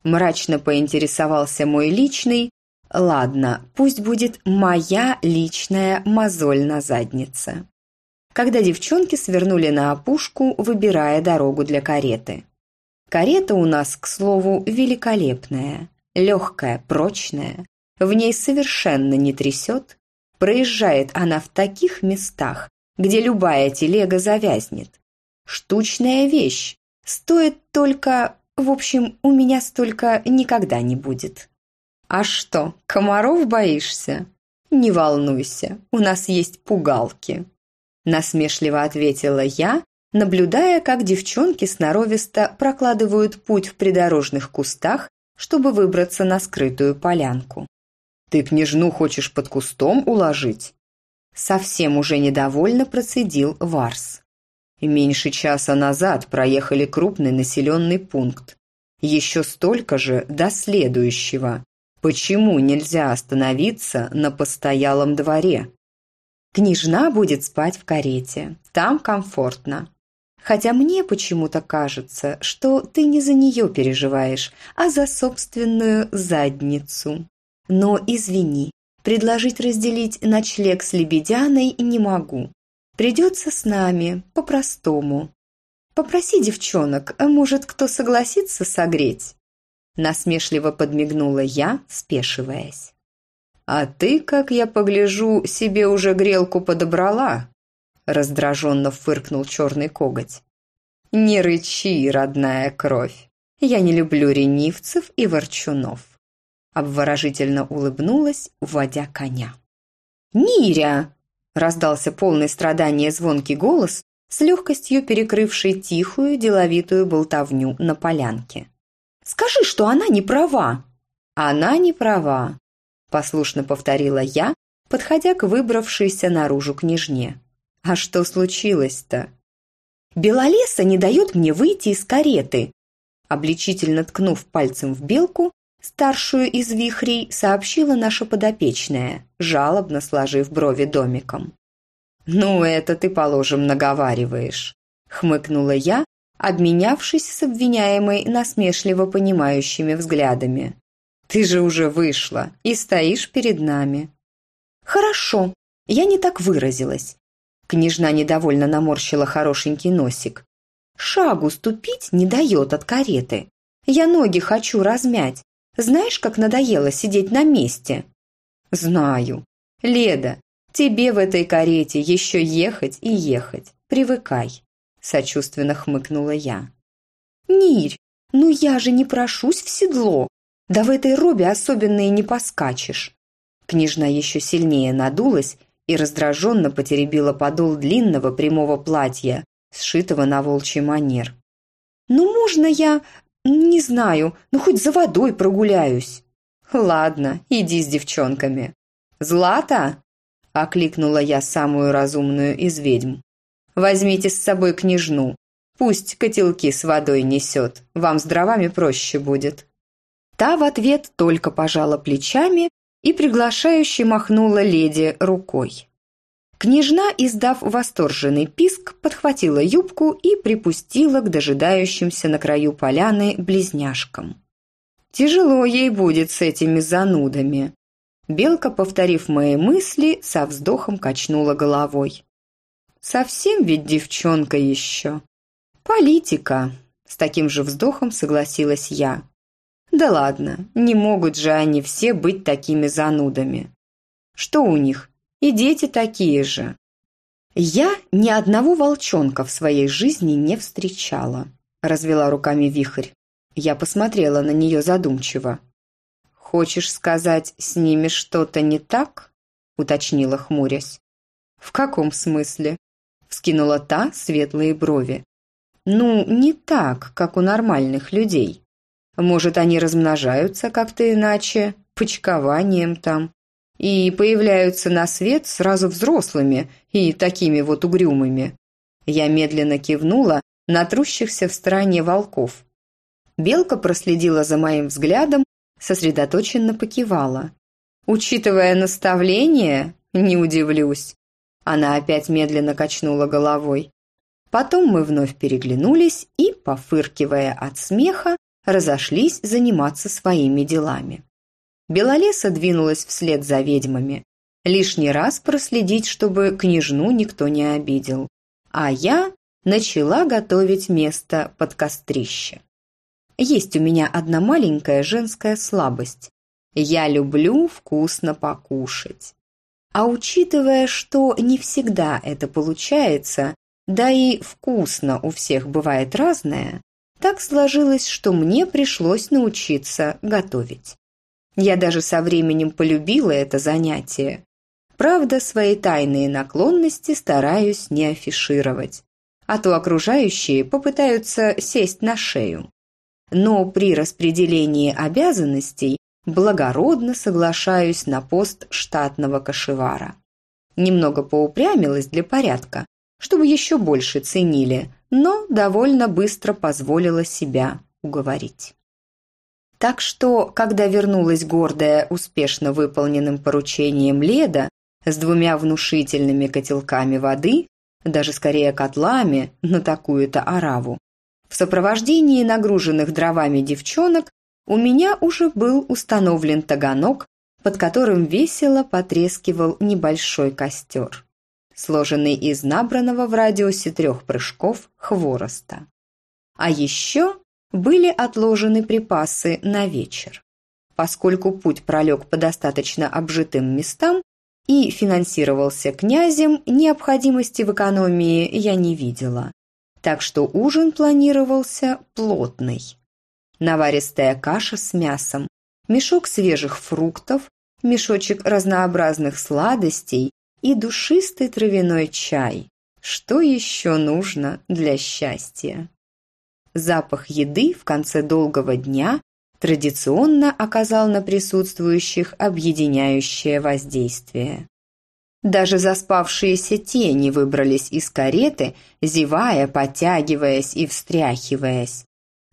Мрачно поинтересовался мой личный. Ладно, пусть будет моя личная мозоль на заднице. Когда девчонки свернули на опушку, выбирая дорогу для кареты. Карета у нас, к слову, великолепная. Легкая, прочная. В ней совершенно не трясет. Проезжает она в таких местах, где любая телега завязнет. Штучная вещь. Стоит только... В общем, у меня столько никогда не будет. А что, комаров боишься? Не волнуйся, у нас есть пугалки. Насмешливо ответила я, наблюдая, как девчонки сноровисто прокладывают путь в придорожных кустах, чтобы выбраться на скрытую полянку. «Ты княжну хочешь под кустом уложить?» Совсем уже недовольно процедил Варс. Меньше часа назад проехали крупный населенный пункт. Еще столько же до следующего. Почему нельзя остановиться на постоялом дворе? Княжна будет спать в карете. Там комфортно. Хотя мне почему-то кажется, что ты не за нее переживаешь, а за собственную задницу. Но извини, предложить разделить ночлег с Лебедяной не могу. Придется с нами, по-простому. Попроси девчонок, может, кто согласится согреть?» Насмешливо подмигнула я, спешиваясь. «А ты, как я погляжу, себе уже грелку подобрала?» Раздраженно фыркнул черный коготь. «Не рычи, родная кровь. Я не люблю ренивцев и ворчунов». Обворожительно улыбнулась, уводя коня. «Ниря!» – раздался полный страдания звонкий голос, с легкостью перекрывший тихую, деловитую болтовню на полянке. «Скажи, что она не права!» «Она не права», – послушно повторила я, подходя к выбравшейся наружу княжне. «А что случилось-то?» «Белолеса не дает мне выйти из кареты!» Обличительно ткнув пальцем в белку, старшую из вихрей сообщила наша подопечная, жалобно сложив брови домиком. «Ну, это ты, положим, наговариваешь», – хмыкнула я, обменявшись с обвиняемой насмешливо понимающими взглядами. «Ты же уже вышла и стоишь перед нами». «Хорошо, я не так выразилась». Княжна недовольно наморщила хорошенький носик. «Шагу ступить не дает от кареты. Я ноги хочу размять, знаешь, как надоело сидеть на месте?» «Знаю. Леда, тебе в этой карете еще ехать и ехать. Привыкай», – сочувственно хмыкнула я. «Нирь, ну я же не прошусь в седло. Да в этой робе особенно и не поскачешь». Княжна еще сильнее надулась и раздраженно потеребила подол длинного прямого платья, сшитого на волчий манер. «Ну, можно я «Не знаю, ну хоть за водой прогуляюсь». «Ладно, иди с девчонками». «Злата?» – окликнула я самую разумную из ведьм. «Возьмите с собой княжну. Пусть котелки с водой несет, вам с дровами проще будет». Та в ответ только пожала плечами и приглашающе махнула леди рукой. Княжна, издав восторженный писк, подхватила юбку и припустила к дожидающимся на краю поляны близняшкам. Тяжело ей будет с этими занудами. Белка, повторив мои мысли, со вздохом качнула головой. Совсем ведь девчонка еще. Политика. С таким же вздохом согласилась я. Да ладно, не могут же они все быть такими занудами. Что у них, и дети такие же. Я ни одного волчонка в своей жизни не встречала, развела руками вихрь. Я посмотрела на нее задумчиво. «Хочешь сказать, с ними что-то не так?» уточнила, хмурясь. «В каком смысле?» вскинула та светлые брови. «Ну, не так, как у нормальных людей. Может, они размножаются как-то иначе, почкованием там, и появляются на свет сразу взрослыми и такими вот угрюмыми. Я медленно кивнула на трущихся в стороне волков. Белка проследила за моим взглядом, сосредоточенно покивала. Учитывая наставление, не удивлюсь. Она опять медленно качнула головой. Потом мы вновь переглянулись и, пофыркивая от смеха, разошлись заниматься своими делами. Белолеса двинулась вслед за ведьмами. Лишний раз проследить, чтобы княжну никто не обидел. А я начала готовить место под кострище. Есть у меня одна маленькая женская слабость. Я люблю вкусно покушать. А учитывая, что не всегда это получается, да и вкусно у всех бывает разное, так сложилось, что мне пришлось научиться готовить. Я даже со временем полюбила это занятие. Правда, свои тайные наклонности стараюсь не афишировать, а то окружающие попытаются сесть на шею. Но при распределении обязанностей благородно соглашаюсь на пост штатного кошевара. Немного поупрямилась для порядка, чтобы еще больше ценили, но довольно быстро позволила себя уговорить. Так что, когда вернулась гордая успешно выполненным поручением Леда с двумя внушительными котелками воды, даже скорее котлами на такую-то ораву, в сопровождении нагруженных дровами девчонок у меня уже был установлен таганок, под которым весело потрескивал небольшой костер, сложенный из набранного в радиусе трех прыжков хвороста. А еще были отложены припасы на вечер. Поскольку путь пролег по достаточно обжитым местам и финансировался князем, необходимости в экономии я не видела. Так что ужин планировался плотный наваристая каша с мясом, мешок свежих фруктов, мешочек разнообразных сладостей и душистый травяной чай. Что еще нужно для счастья? Запах еды в конце долгого дня традиционно оказал на присутствующих объединяющее воздействие. Даже заспавшиеся тени выбрались из кареты, зевая, потягиваясь и встряхиваясь.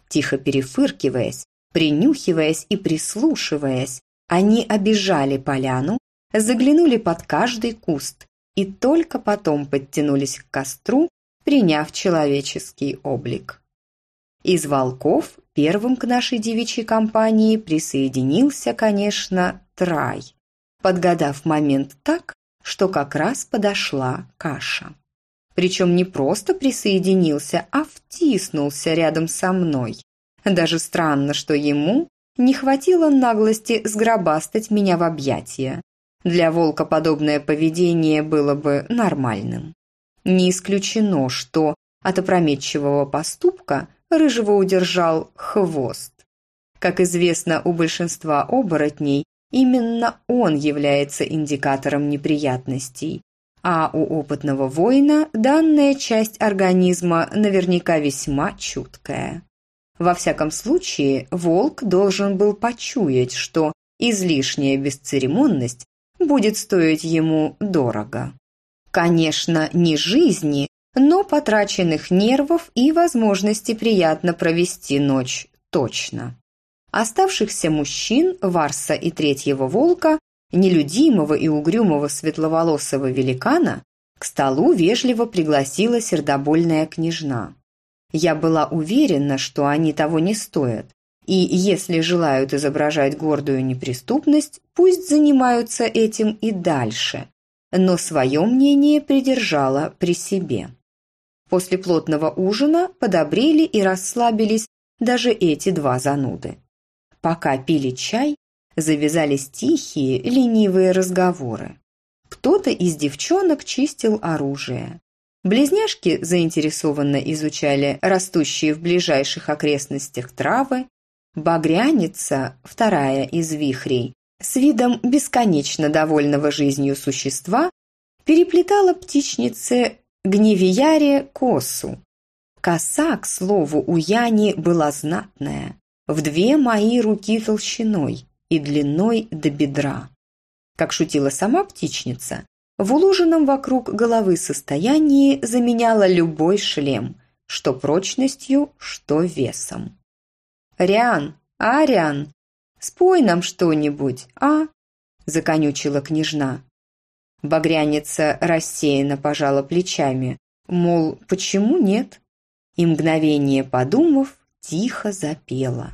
Тихо перефыркиваясь, принюхиваясь и прислушиваясь, они обижали поляну, заглянули под каждый куст и только потом подтянулись к костру, приняв человеческий облик. Из волков первым к нашей девичьей компании присоединился, конечно, Трай, подгадав момент так, что как раз подошла каша. Причем не просто присоединился, а втиснулся рядом со мной. Даже странно, что ему не хватило наглости сгробастать меня в объятия. Для волка подобное поведение было бы нормальным. Не исключено, что от опрометчивого поступка Рыжего удержал хвост. Как известно, у большинства оборотней именно он является индикатором неприятностей, а у опытного воина данная часть организма наверняка весьма чуткая. Во всяком случае, волк должен был почуять, что излишняя бесцеремонность будет стоить ему дорого. Конечно, не жизни, но потраченных нервов и возможности приятно провести ночь точно. Оставшихся мужчин, Варса и третьего волка, нелюдимого и угрюмого светловолосого великана к столу вежливо пригласила сердобольная княжна. Я была уверена, что они того не стоят, и если желают изображать гордую неприступность, пусть занимаются этим и дальше, но свое мнение придержала при себе. После плотного ужина подобрели и расслабились даже эти два зануды. Пока пили чай, завязались тихие, ленивые разговоры. Кто-то из девчонок чистил оружие. Близняшки заинтересованно изучали растущие в ближайших окрестностях травы. Багряница, вторая из вихрей, с видом бесконечно довольного жизнью существа, переплетала птичнице гневияре косу. Коса, к слову, у Яни была знатная, в две мои руки толщиной, и длиной до бедра. Как шутила сама птичница, в уложенном вокруг головы состоянии заменяла любой шлем, что прочностью, что весом. «Риан, Ариан, спой нам что-нибудь, а?» – законючила княжна. Багряница рассеянно пожала плечами, мол, почему нет? И мгновение подумав, тихо запела.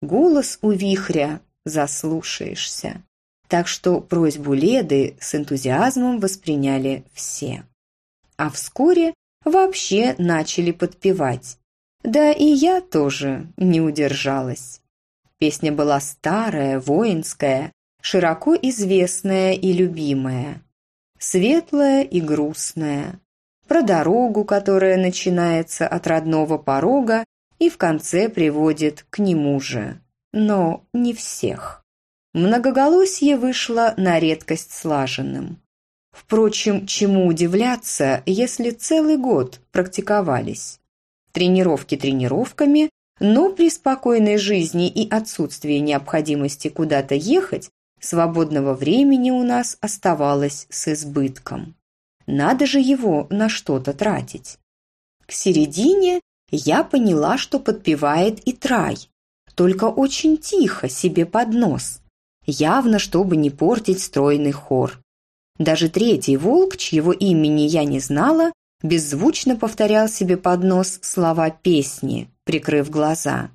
Голос у вихря заслушаешься. Так что просьбу Леды с энтузиазмом восприняли все. А вскоре вообще начали подпевать. Да и я тоже не удержалась. Песня была старая, воинская, широко известная и любимая, светлая и грустная, про дорогу, которая начинается от родного порога и в конце приводит к нему же, но не всех. Многоголосье вышло на редкость слаженным. Впрочем, чему удивляться, если целый год практиковались? Тренировки тренировками, но при спокойной жизни и отсутствии необходимости куда-то ехать, свободного времени у нас оставалось с избытком. Надо же его на что-то тратить. К середине я поняла, что подпевает и трай, только очень тихо себе под нос, явно чтобы не портить стройный хор. Даже третий волк, чьего имени я не знала, беззвучно повторял себе под нос слова песни, прикрыв глаза.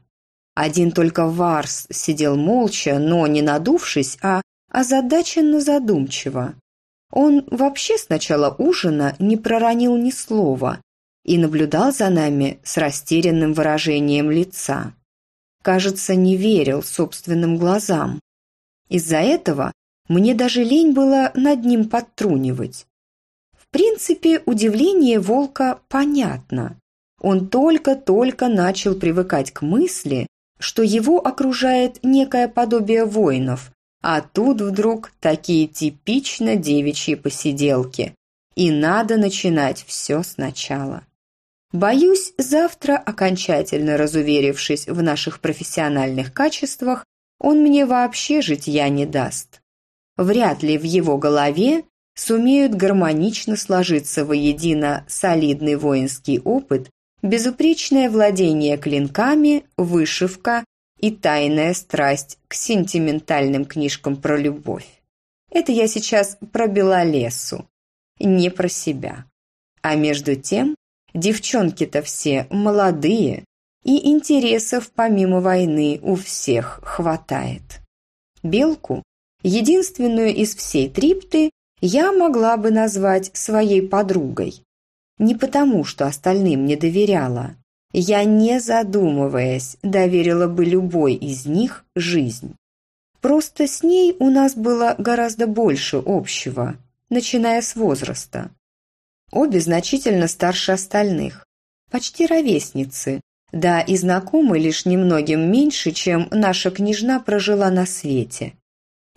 Один только Варс сидел молча, но не надувшись, а озадаченно задумчиво. Он вообще с начала ужина не проронил ни слова и наблюдал за нами с растерянным выражением лица. Кажется, не верил собственным глазам. Из-за этого мне даже лень было над ним подтрунивать. В принципе, удивление волка понятно. Он только-только начал привыкать к мысли, что его окружает некое подобие воинов, а тут вдруг такие типично девичьи посиделки. И надо начинать все сначала. Боюсь, завтра, окончательно разуверившись в наших профессиональных качествах, он мне вообще житья не даст. Вряд ли в его голове сумеют гармонично сложиться воедино солидный воинский опыт, безупречное владение клинками, вышивка и тайная страсть к сентиментальным книжкам про любовь. Это я сейчас про Белолесу, не про себя. А между тем, девчонки-то все молодые, и интересов помимо войны у всех хватает. Белку, единственную из всей трипты, я могла бы назвать своей подругой. Не потому, что остальным не доверяла, я, не задумываясь, доверила бы любой из них жизнь. Просто с ней у нас было гораздо больше общего, начиная с возраста. Обе значительно старше остальных, почти ровесницы, да и знакомы лишь немногим меньше, чем наша княжна прожила на свете.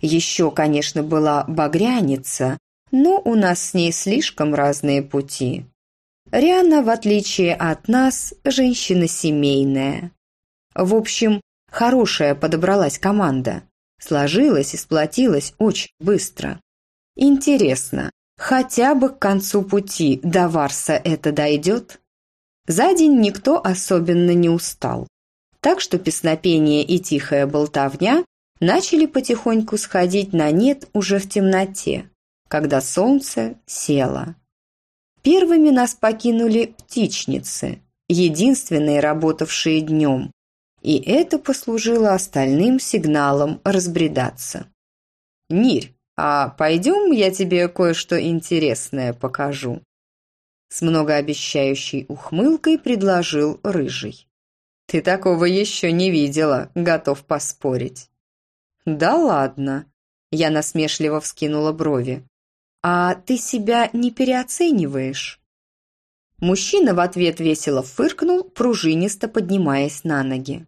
Еще, конечно, была багряница, но у нас с ней слишком разные пути. Риана, в отличие от нас, женщина семейная. В общем, хорошая подобралась команда. Сложилась и сплотилась очень быстро. Интересно, хотя бы к концу пути до Варса это дойдет? За день никто особенно не устал. Так что песнопение и тихая болтовня начали потихоньку сходить на нет уже в темноте, когда солнце село. Первыми нас покинули птичницы, единственные работавшие днем, и это послужило остальным сигналом разбредаться. «Нирь, а пойдем я тебе кое-что интересное покажу?» С многообещающей ухмылкой предложил Рыжий. «Ты такого еще не видела, готов поспорить». «Да ладно!» Я насмешливо вскинула брови. «А ты себя не переоцениваешь?» Мужчина в ответ весело фыркнул, пружинисто поднимаясь на ноги.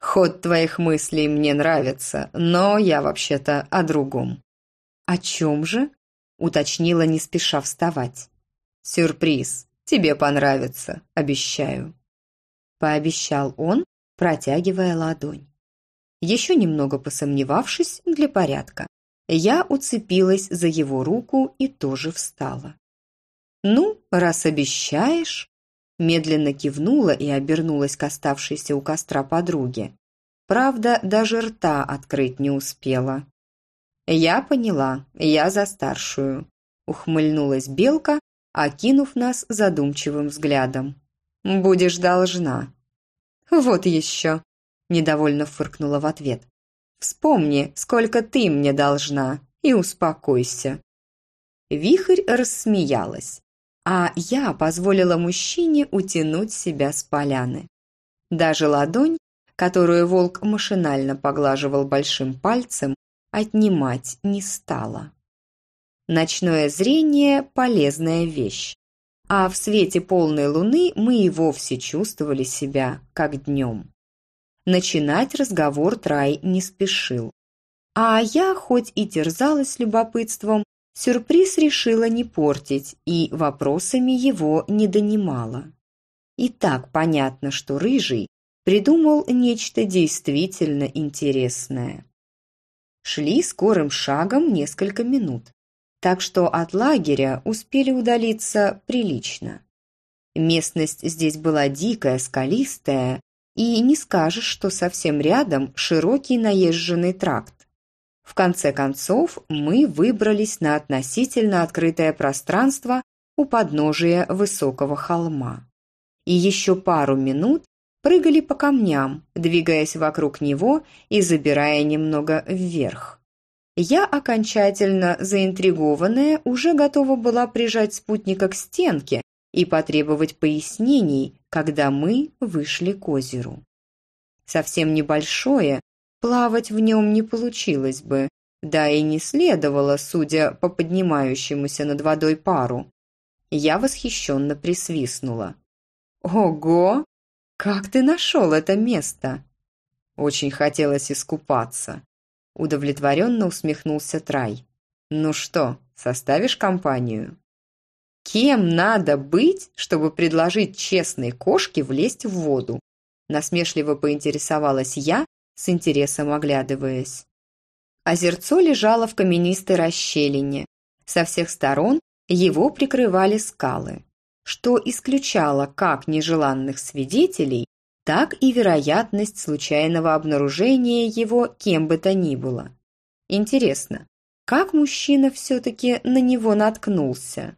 «Ход твоих мыслей мне нравится, но я вообще-то о другом». «О чем же?» – уточнила, не спеша вставать. «Сюрприз. Тебе понравится, обещаю». Пообещал он, протягивая ладонь. Еще немного посомневавшись для порядка, я уцепилась за его руку и тоже встала. «Ну, раз обещаешь...» Медленно кивнула и обернулась к оставшейся у костра подруге. Правда, даже рта открыть не успела. «Я поняла, я за старшую», — ухмыльнулась Белка, окинув нас задумчивым взглядом. «Будешь должна». «Вот еще», — недовольно фыркнула в ответ. Вспомни, сколько ты мне должна, и успокойся». Вихрь рассмеялась, а я позволила мужчине утянуть себя с поляны. Даже ладонь, которую волк машинально поглаживал большим пальцем, отнимать не стала. Ночное зрение – полезная вещь, а в свете полной луны мы и вовсе чувствовали себя как днем. Начинать разговор Трай не спешил. А я, хоть и терзалась любопытством, сюрприз решила не портить и вопросами его не донимала. И так понятно, что Рыжий придумал нечто действительно интересное. Шли скорым шагом несколько минут, так что от лагеря успели удалиться прилично. Местность здесь была дикая, скалистая, и не скажешь, что совсем рядом широкий наезженный тракт. В конце концов, мы выбрались на относительно открытое пространство у подножия высокого холма. И еще пару минут прыгали по камням, двигаясь вокруг него и забирая немного вверх. Я, окончательно заинтригованная, уже готова была прижать спутника к стенке и потребовать пояснений, когда мы вышли к озеру. Совсем небольшое, плавать в нем не получилось бы, да и не следовало, судя по поднимающемуся над водой пару. Я восхищенно присвистнула. «Ого! Как ты нашел это место?» Очень хотелось искупаться. Удовлетворенно усмехнулся Трай. «Ну что, составишь компанию?» Кем надо быть, чтобы предложить честной кошке влезть в воду? Насмешливо поинтересовалась я, с интересом оглядываясь. Озерцо лежало в каменистой расщелине. Со всех сторон его прикрывали скалы, что исключало как нежеланных свидетелей, так и вероятность случайного обнаружения его кем бы то ни было. Интересно, как мужчина все-таки на него наткнулся?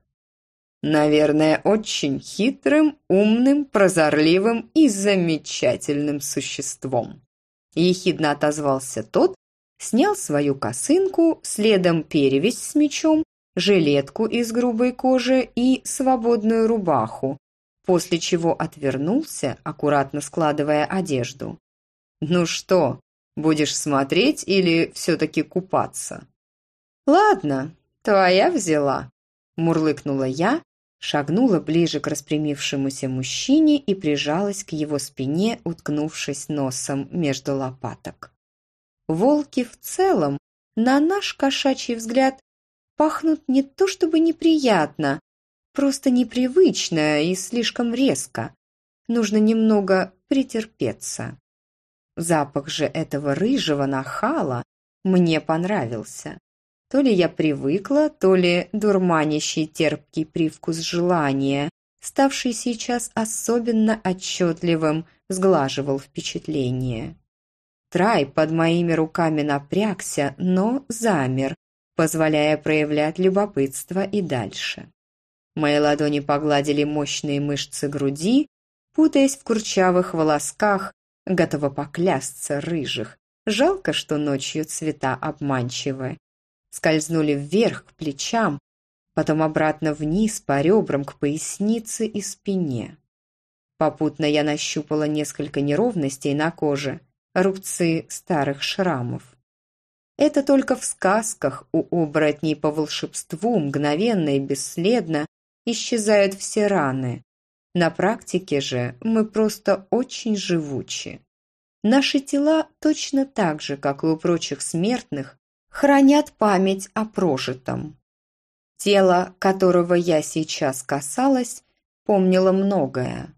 Наверное, очень хитрым, умным, прозорливым и замечательным существом. Ехидно отозвался тот, снял свою косынку, следом перевязь с мечом, жилетку из грубой кожи и свободную рубаху, после чего отвернулся, аккуратно складывая одежду. «Ну что, будешь смотреть или все-таки купаться?» «Ладно, твоя взяла», – мурлыкнула я, шагнула ближе к распрямившемуся мужчине и прижалась к его спине, уткнувшись носом между лопаток. Волки в целом, на наш кошачий взгляд, пахнут не то чтобы неприятно, просто непривычно и слишком резко. Нужно немного претерпеться. Запах же этого рыжего нахала мне понравился. То ли я привыкла, то ли дурманящий терпкий привкус желания, ставший сейчас особенно отчетливым, сглаживал впечатление. Трай под моими руками напрягся, но замер, позволяя проявлять любопытство и дальше. Мои ладони погладили мощные мышцы груди, путаясь в курчавых волосках, готова поклясться рыжих. Жалко, что ночью цвета обманчивы скользнули вверх к плечам, потом обратно вниз по ребрам к пояснице и спине. Попутно я нащупала несколько неровностей на коже, рубцы старых шрамов. Это только в сказках у оборотней по волшебству мгновенно и бесследно исчезают все раны. На практике же мы просто очень живучи. Наши тела точно так же, как и у прочих смертных, хранят память о прожитом. Тело, которого я сейчас касалась, помнило многое.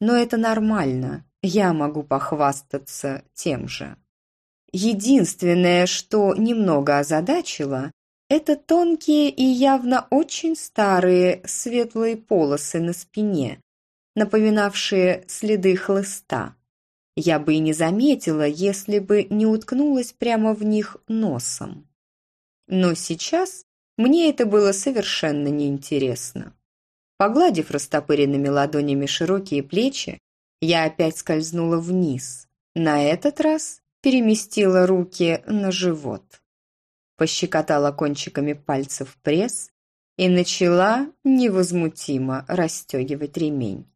Но это нормально, я могу похвастаться тем же. Единственное, что немного озадачило, это тонкие и явно очень старые светлые полосы на спине, напоминавшие следы хлыста. Я бы и не заметила, если бы не уткнулась прямо в них носом. Но сейчас мне это было совершенно неинтересно. Погладив растопыренными ладонями широкие плечи, я опять скользнула вниз. На этот раз переместила руки на живот. Пощекотала кончиками пальцев пресс и начала невозмутимо расстегивать ремень.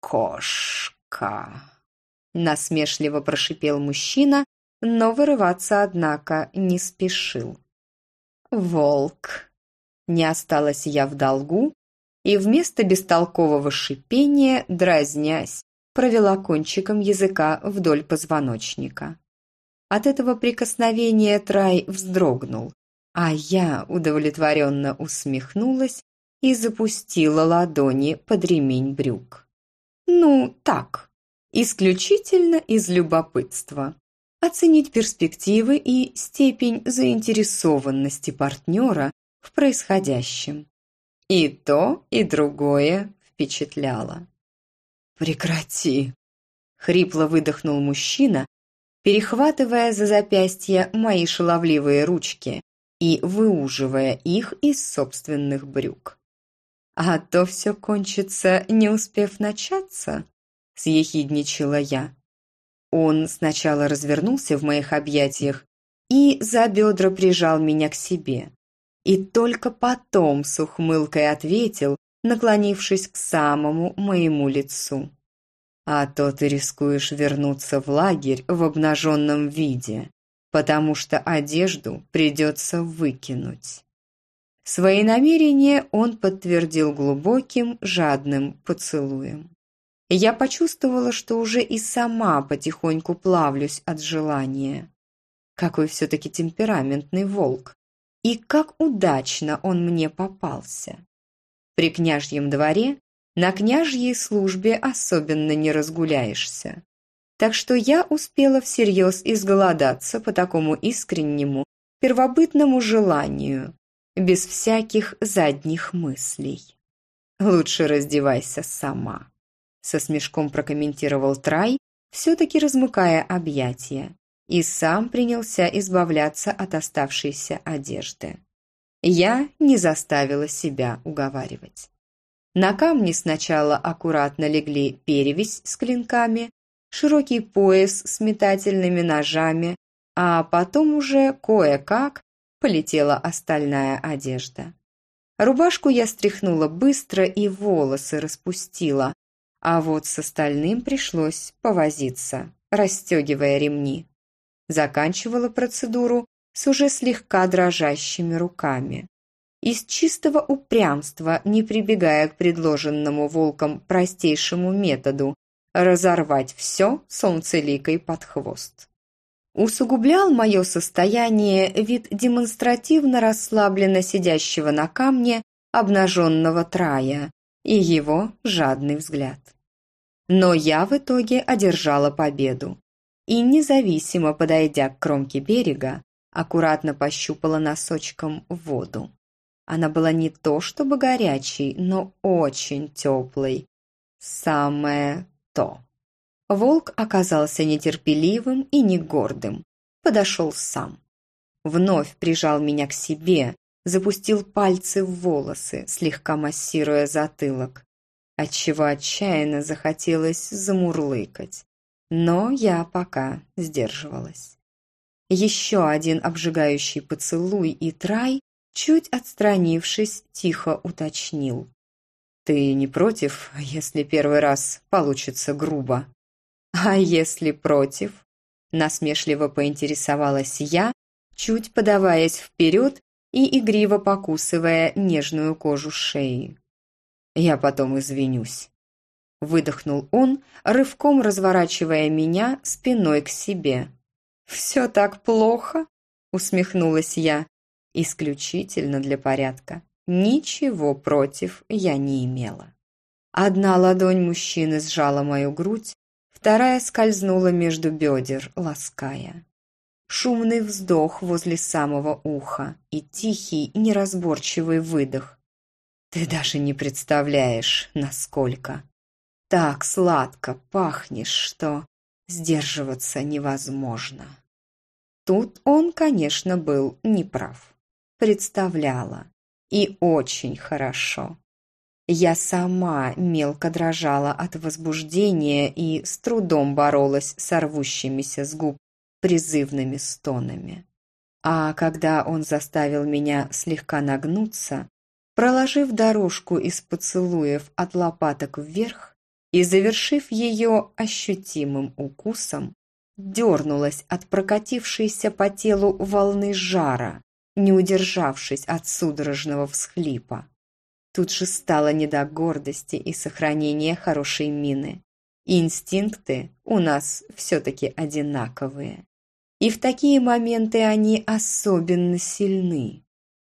«Кошка!» Насмешливо прошипел мужчина, но вырываться, однако, не спешил. «Волк!» Не осталась я в долгу, и вместо бестолкового шипения, дразнясь, провела кончиком языка вдоль позвоночника. От этого прикосновения Трай вздрогнул, а я удовлетворенно усмехнулась и запустила ладони под ремень брюк. Ну, так, исключительно из любопытства. Оценить перспективы и степень заинтересованности партнера в происходящем. И то, и другое впечатляло. «Прекрати!» – хрипло выдохнул мужчина, перехватывая за запястья мои шаловливые ручки и выуживая их из собственных брюк. «А то все кончится, не успев начаться», – съехидничала я. Он сначала развернулся в моих объятиях и за бедра прижал меня к себе. И только потом с ухмылкой ответил, наклонившись к самому моему лицу. «А то ты рискуешь вернуться в лагерь в обнаженном виде, потому что одежду придется выкинуть». Свои намерения он подтвердил глубоким, жадным поцелуем. Я почувствовала, что уже и сама потихоньку плавлюсь от желания. Какой все-таки темпераментный волк. И как удачно он мне попался. При княжьем дворе на княжьей службе особенно не разгуляешься. Так что я успела всерьез изголодаться по такому искреннему, первобытному желанию, без всяких задних мыслей. Лучше раздевайся сама. Со смешком прокомментировал Трай, все-таки размыкая объятия, и сам принялся избавляться от оставшейся одежды. Я не заставила себя уговаривать. На камне сначала аккуратно легли перевязь с клинками, широкий пояс с метательными ножами, а потом уже кое-как полетела остальная одежда. Рубашку я стряхнула быстро и волосы распустила, а вот с остальным пришлось повозиться, расстегивая ремни. Заканчивала процедуру с уже слегка дрожащими руками. Из чистого упрямства, не прибегая к предложенному волком простейшему методу разорвать все солнцеликой под хвост. Усугублял мое состояние вид демонстративно расслабленно сидящего на камне обнаженного трая и его жадный взгляд. Но я в итоге одержала победу и, независимо подойдя к кромке берега, аккуратно пощупала носочком воду. Она была не то чтобы горячей, но очень теплой. Самое то. Волк оказался нетерпеливым и не гордым. Подошел сам. Вновь прижал меня к себе, запустил пальцы в волосы, слегка массируя затылок, отчего отчаянно захотелось замурлыкать. Но я пока сдерживалась. Еще один обжигающий поцелуй и трай, чуть отстранившись, тихо уточнил. «Ты не против, если первый раз получится грубо?» «А если против?» Насмешливо поинтересовалась я, чуть подаваясь вперед и игриво покусывая нежную кожу шеи. «Я потом извинюсь», – выдохнул он, рывком разворачивая меня спиной к себе. «Все так плохо?» – усмехнулась я. «Исключительно для порядка. Ничего против я не имела». Одна ладонь мужчины сжала мою грудь, Вторая скользнула между бедер, лаская. Шумный вздох возле самого уха и тихий, неразборчивый выдох. Ты даже не представляешь, насколько. Так сладко пахнешь, что сдерживаться невозможно. Тут он, конечно, был неправ. Представляла. И очень хорошо. Я сама мелко дрожала от возбуждения и с трудом боролась с рвущимися с губ призывными стонами. А когда он заставил меня слегка нагнуться, проложив дорожку из поцелуев от лопаток вверх и завершив ее ощутимым укусом, дернулась от прокатившейся по телу волны жара, не удержавшись от судорожного всхлипа. Тут же стало не до гордости и сохранения хорошей мины. Инстинкты у нас все-таки одинаковые. И в такие моменты они особенно сильны.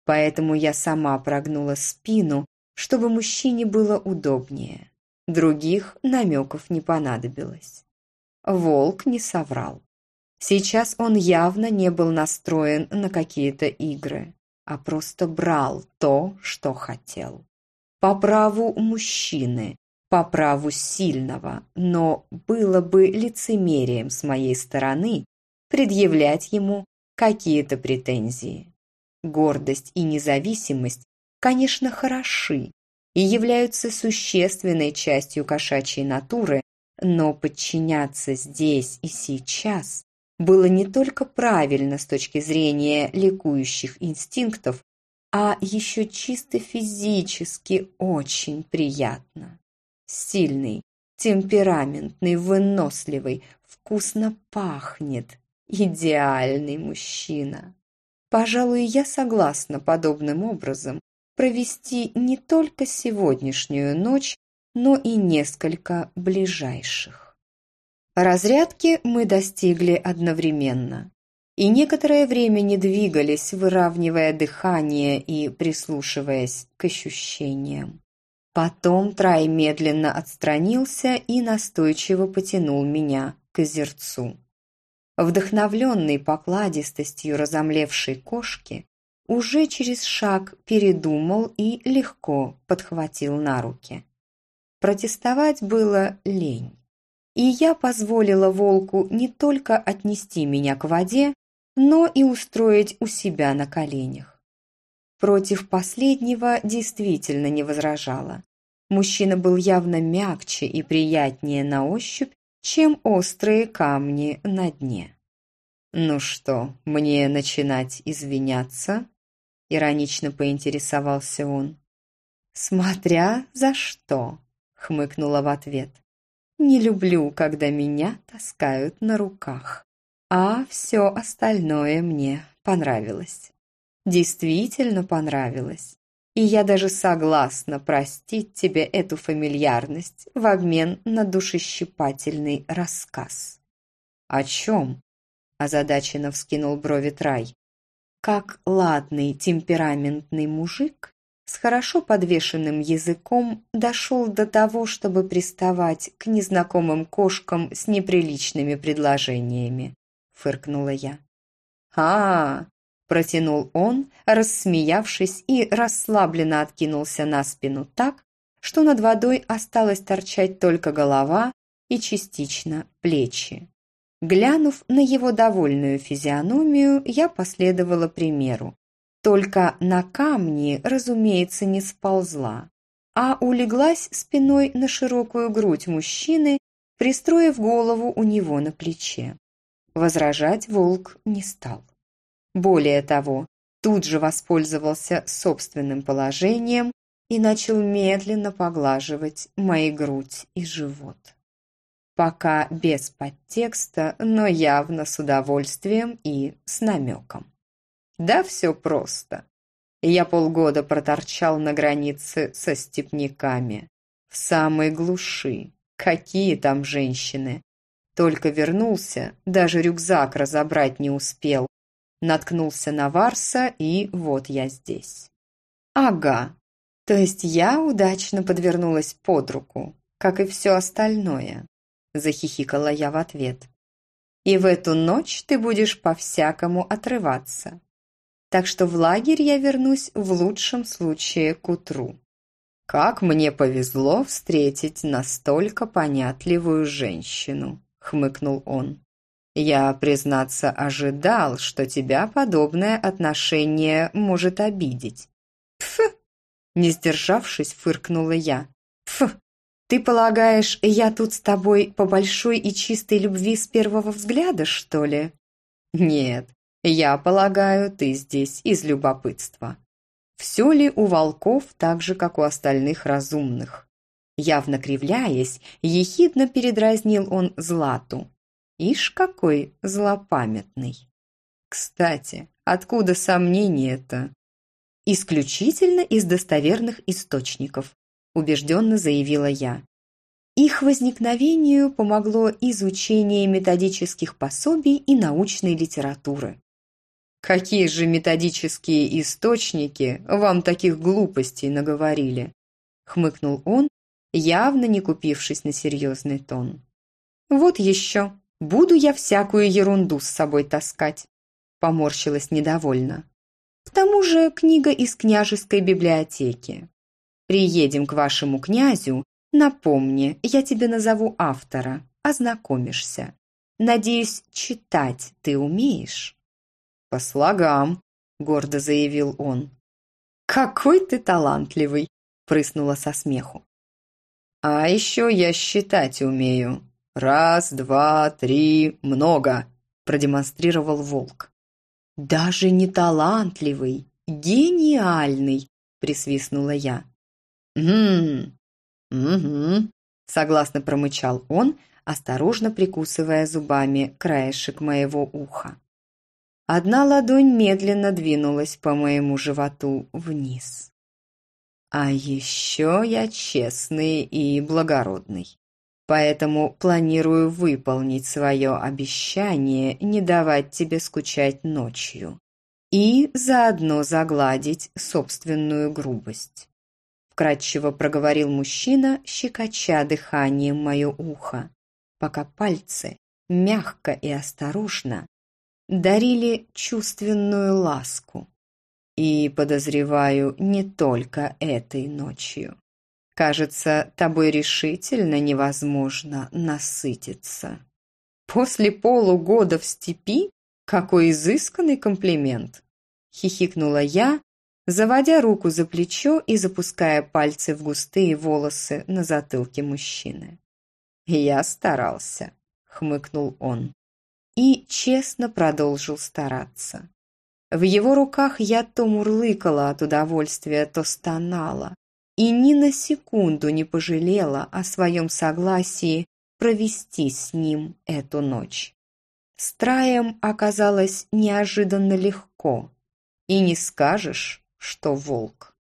Поэтому я сама прогнула спину, чтобы мужчине было удобнее. Других намеков не понадобилось. Волк не соврал. Сейчас он явно не был настроен на какие-то игры, а просто брал то, что хотел. По праву мужчины, по праву сильного, но было бы лицемерием с моей стороны предъявлять ему какие-то претензии. Гордость и независимость, конечно, хороши и являются существенной частью кошачьей натуры, но подчиняться здесь и сейчас было не только правильно с точки зрения ликующих инстинктов, а еще чисто физически очень приятно. Сильный, темпераментный, выносливый, вкусно пахнет. Идеальный мужчина. Пожалуй, я согласна подобным образом провести не только сегодняшнюю ночь, но и несколько ближайших. Разрядки мы достигли одновременно и некоторое время не двигались, выравнивая дыхание и прислушиваясь к ощущениям. Потом Трай медленно отстранился и настойчиво потянул меня к озерцу. Вдохновленный покладистостью разомлевшей кошки, уже через шаг передумал и легко подхватил на руки. Протестовать было лень. И я позволила волку не только отнести меня к воде, но и устроить у себя на коленях. Против последнего действительно не возражала. Мужчина был явно мягче и приятнее на ощупь, чем острые камни на дне. «Ну что, мне начинать извиняться?» Иронично поинтересовался он. «Смотря за что», хмыкнула в ответ. Не люблю, когда меня таскают на руках. А все остальное мне понравилось. Действительно понравилось. И я даже согласна простить тебе эту фамильярность в обмен на душещипательный рассказ. «О чем?» – озадаченно вскинул брови Трай. Как ладный темпераментный мужик, с хорошо подвешенным языком дошел до того, чтобы приставать к незнакомым кошкам с неприличными предложениями, фыркнула я. а, протянул он, рассмеявшись и расслабленно откинулся на спину так, что над водой осталось торчать только голова и частично плечи. Глянув на его довольную физиономию, я последовала примеру только на камни, разумеется, не сползла, а улеглась спиной на широкую грудь мужчины, пристроив голову у него на плече. Возражать волк не стал. Более того, тут же воспользовался собственным положением и начал медленно поглаживать мои грудь и живот. Пока без подтекста, но явно с удовольствием и с намеком. Да все просто. Я полгода проторчал на границе со степняками. В самой глуши. Какие там женщины? Только вернулся, даже рюкзак разобрать не успел. Наткнулся на Варса, и вот я здесь. Ага, то есть я удачно подвернулась под руку, как и все остальное. Захихикала я в ответ. И в эту ночь ты будешь по-всякому отрываться так что в лагерь я вернусь в лучшем случае к утру. «Как мне повезло встретить настолько понятливую женщину», — хмыкнул он. «Я, признаться, ожидал, что тебя подобное отношение может обидеть». «Пф!» — не сдержавшись, фыркнула я. «Пф! Ты полагаешь, я тут с тобой по большой и чистой любви с первого взгляда, что ли?» «Нет, я полагаю, ты здесь из любопытства. Все ли у волков так же, как у остальных разумных? Явно кривляясь, ехидно передразнил он Злату. Ишь какой злопамятный. Кстати, откуда сомнения-то? Исключительно из достоверных источников, убежденно заявила я. Их возникновению помогло изучение методических пособий и научной литературы. «Какие же методические источники вам таких глупостей наговорили?» — хмыкнул он, явно не купившись на серьезный тон. «Вот еще, буду я всякую ерунду с собой таскать», — поморщилась недовольно. «К тому же книга из княжеской библиотеки. Приедем к вашему князю, напомни, я тебе назову автора, ознакомишься. Надеюсь, читать ты умеешь?» «По слогам», — гордо заявил он. «Какой ты талантливый!» — прыснула со смеху. «А еще я считать умею. Раз, два, три, много!» — продемонстрировал волк. «Даже не талантливый, гениальный!» — присвистнула я. «Угу, угу», — согласно промычал он, осторожно прикусывая зубами краешек моего уха. Одна ладонь медленно двинулась по моему животу вниз. А еще я честный и благородный. Поэтому планирую выполнить свое обещание не давать тебе скучать ночью. И заодно загладить собственную грубость. Вкратчиво проговорил мужчина, щекоча дыханием мое ухо, пока пальцы мягко и осторожно дарили чувственную ласку. И, подозреваю, не только этой ночью. Кажется, тобой решительно невозможно насытиться. После полугода в степи? Какой изысканный комплимент! Хихикнула я, заводя руку за плечо и запуская пальцы в густые волосы на затылке мужчины. «Я старался», — хмыкнул он и честно продолжил стараться. В его руках я то мурлыкала от удовольствия, то стонала, и ни на секунду не пожалела о своем согласии провести с ним эту ночь. С Траем оказалось неожиданно легко, и не скажешь, что волк.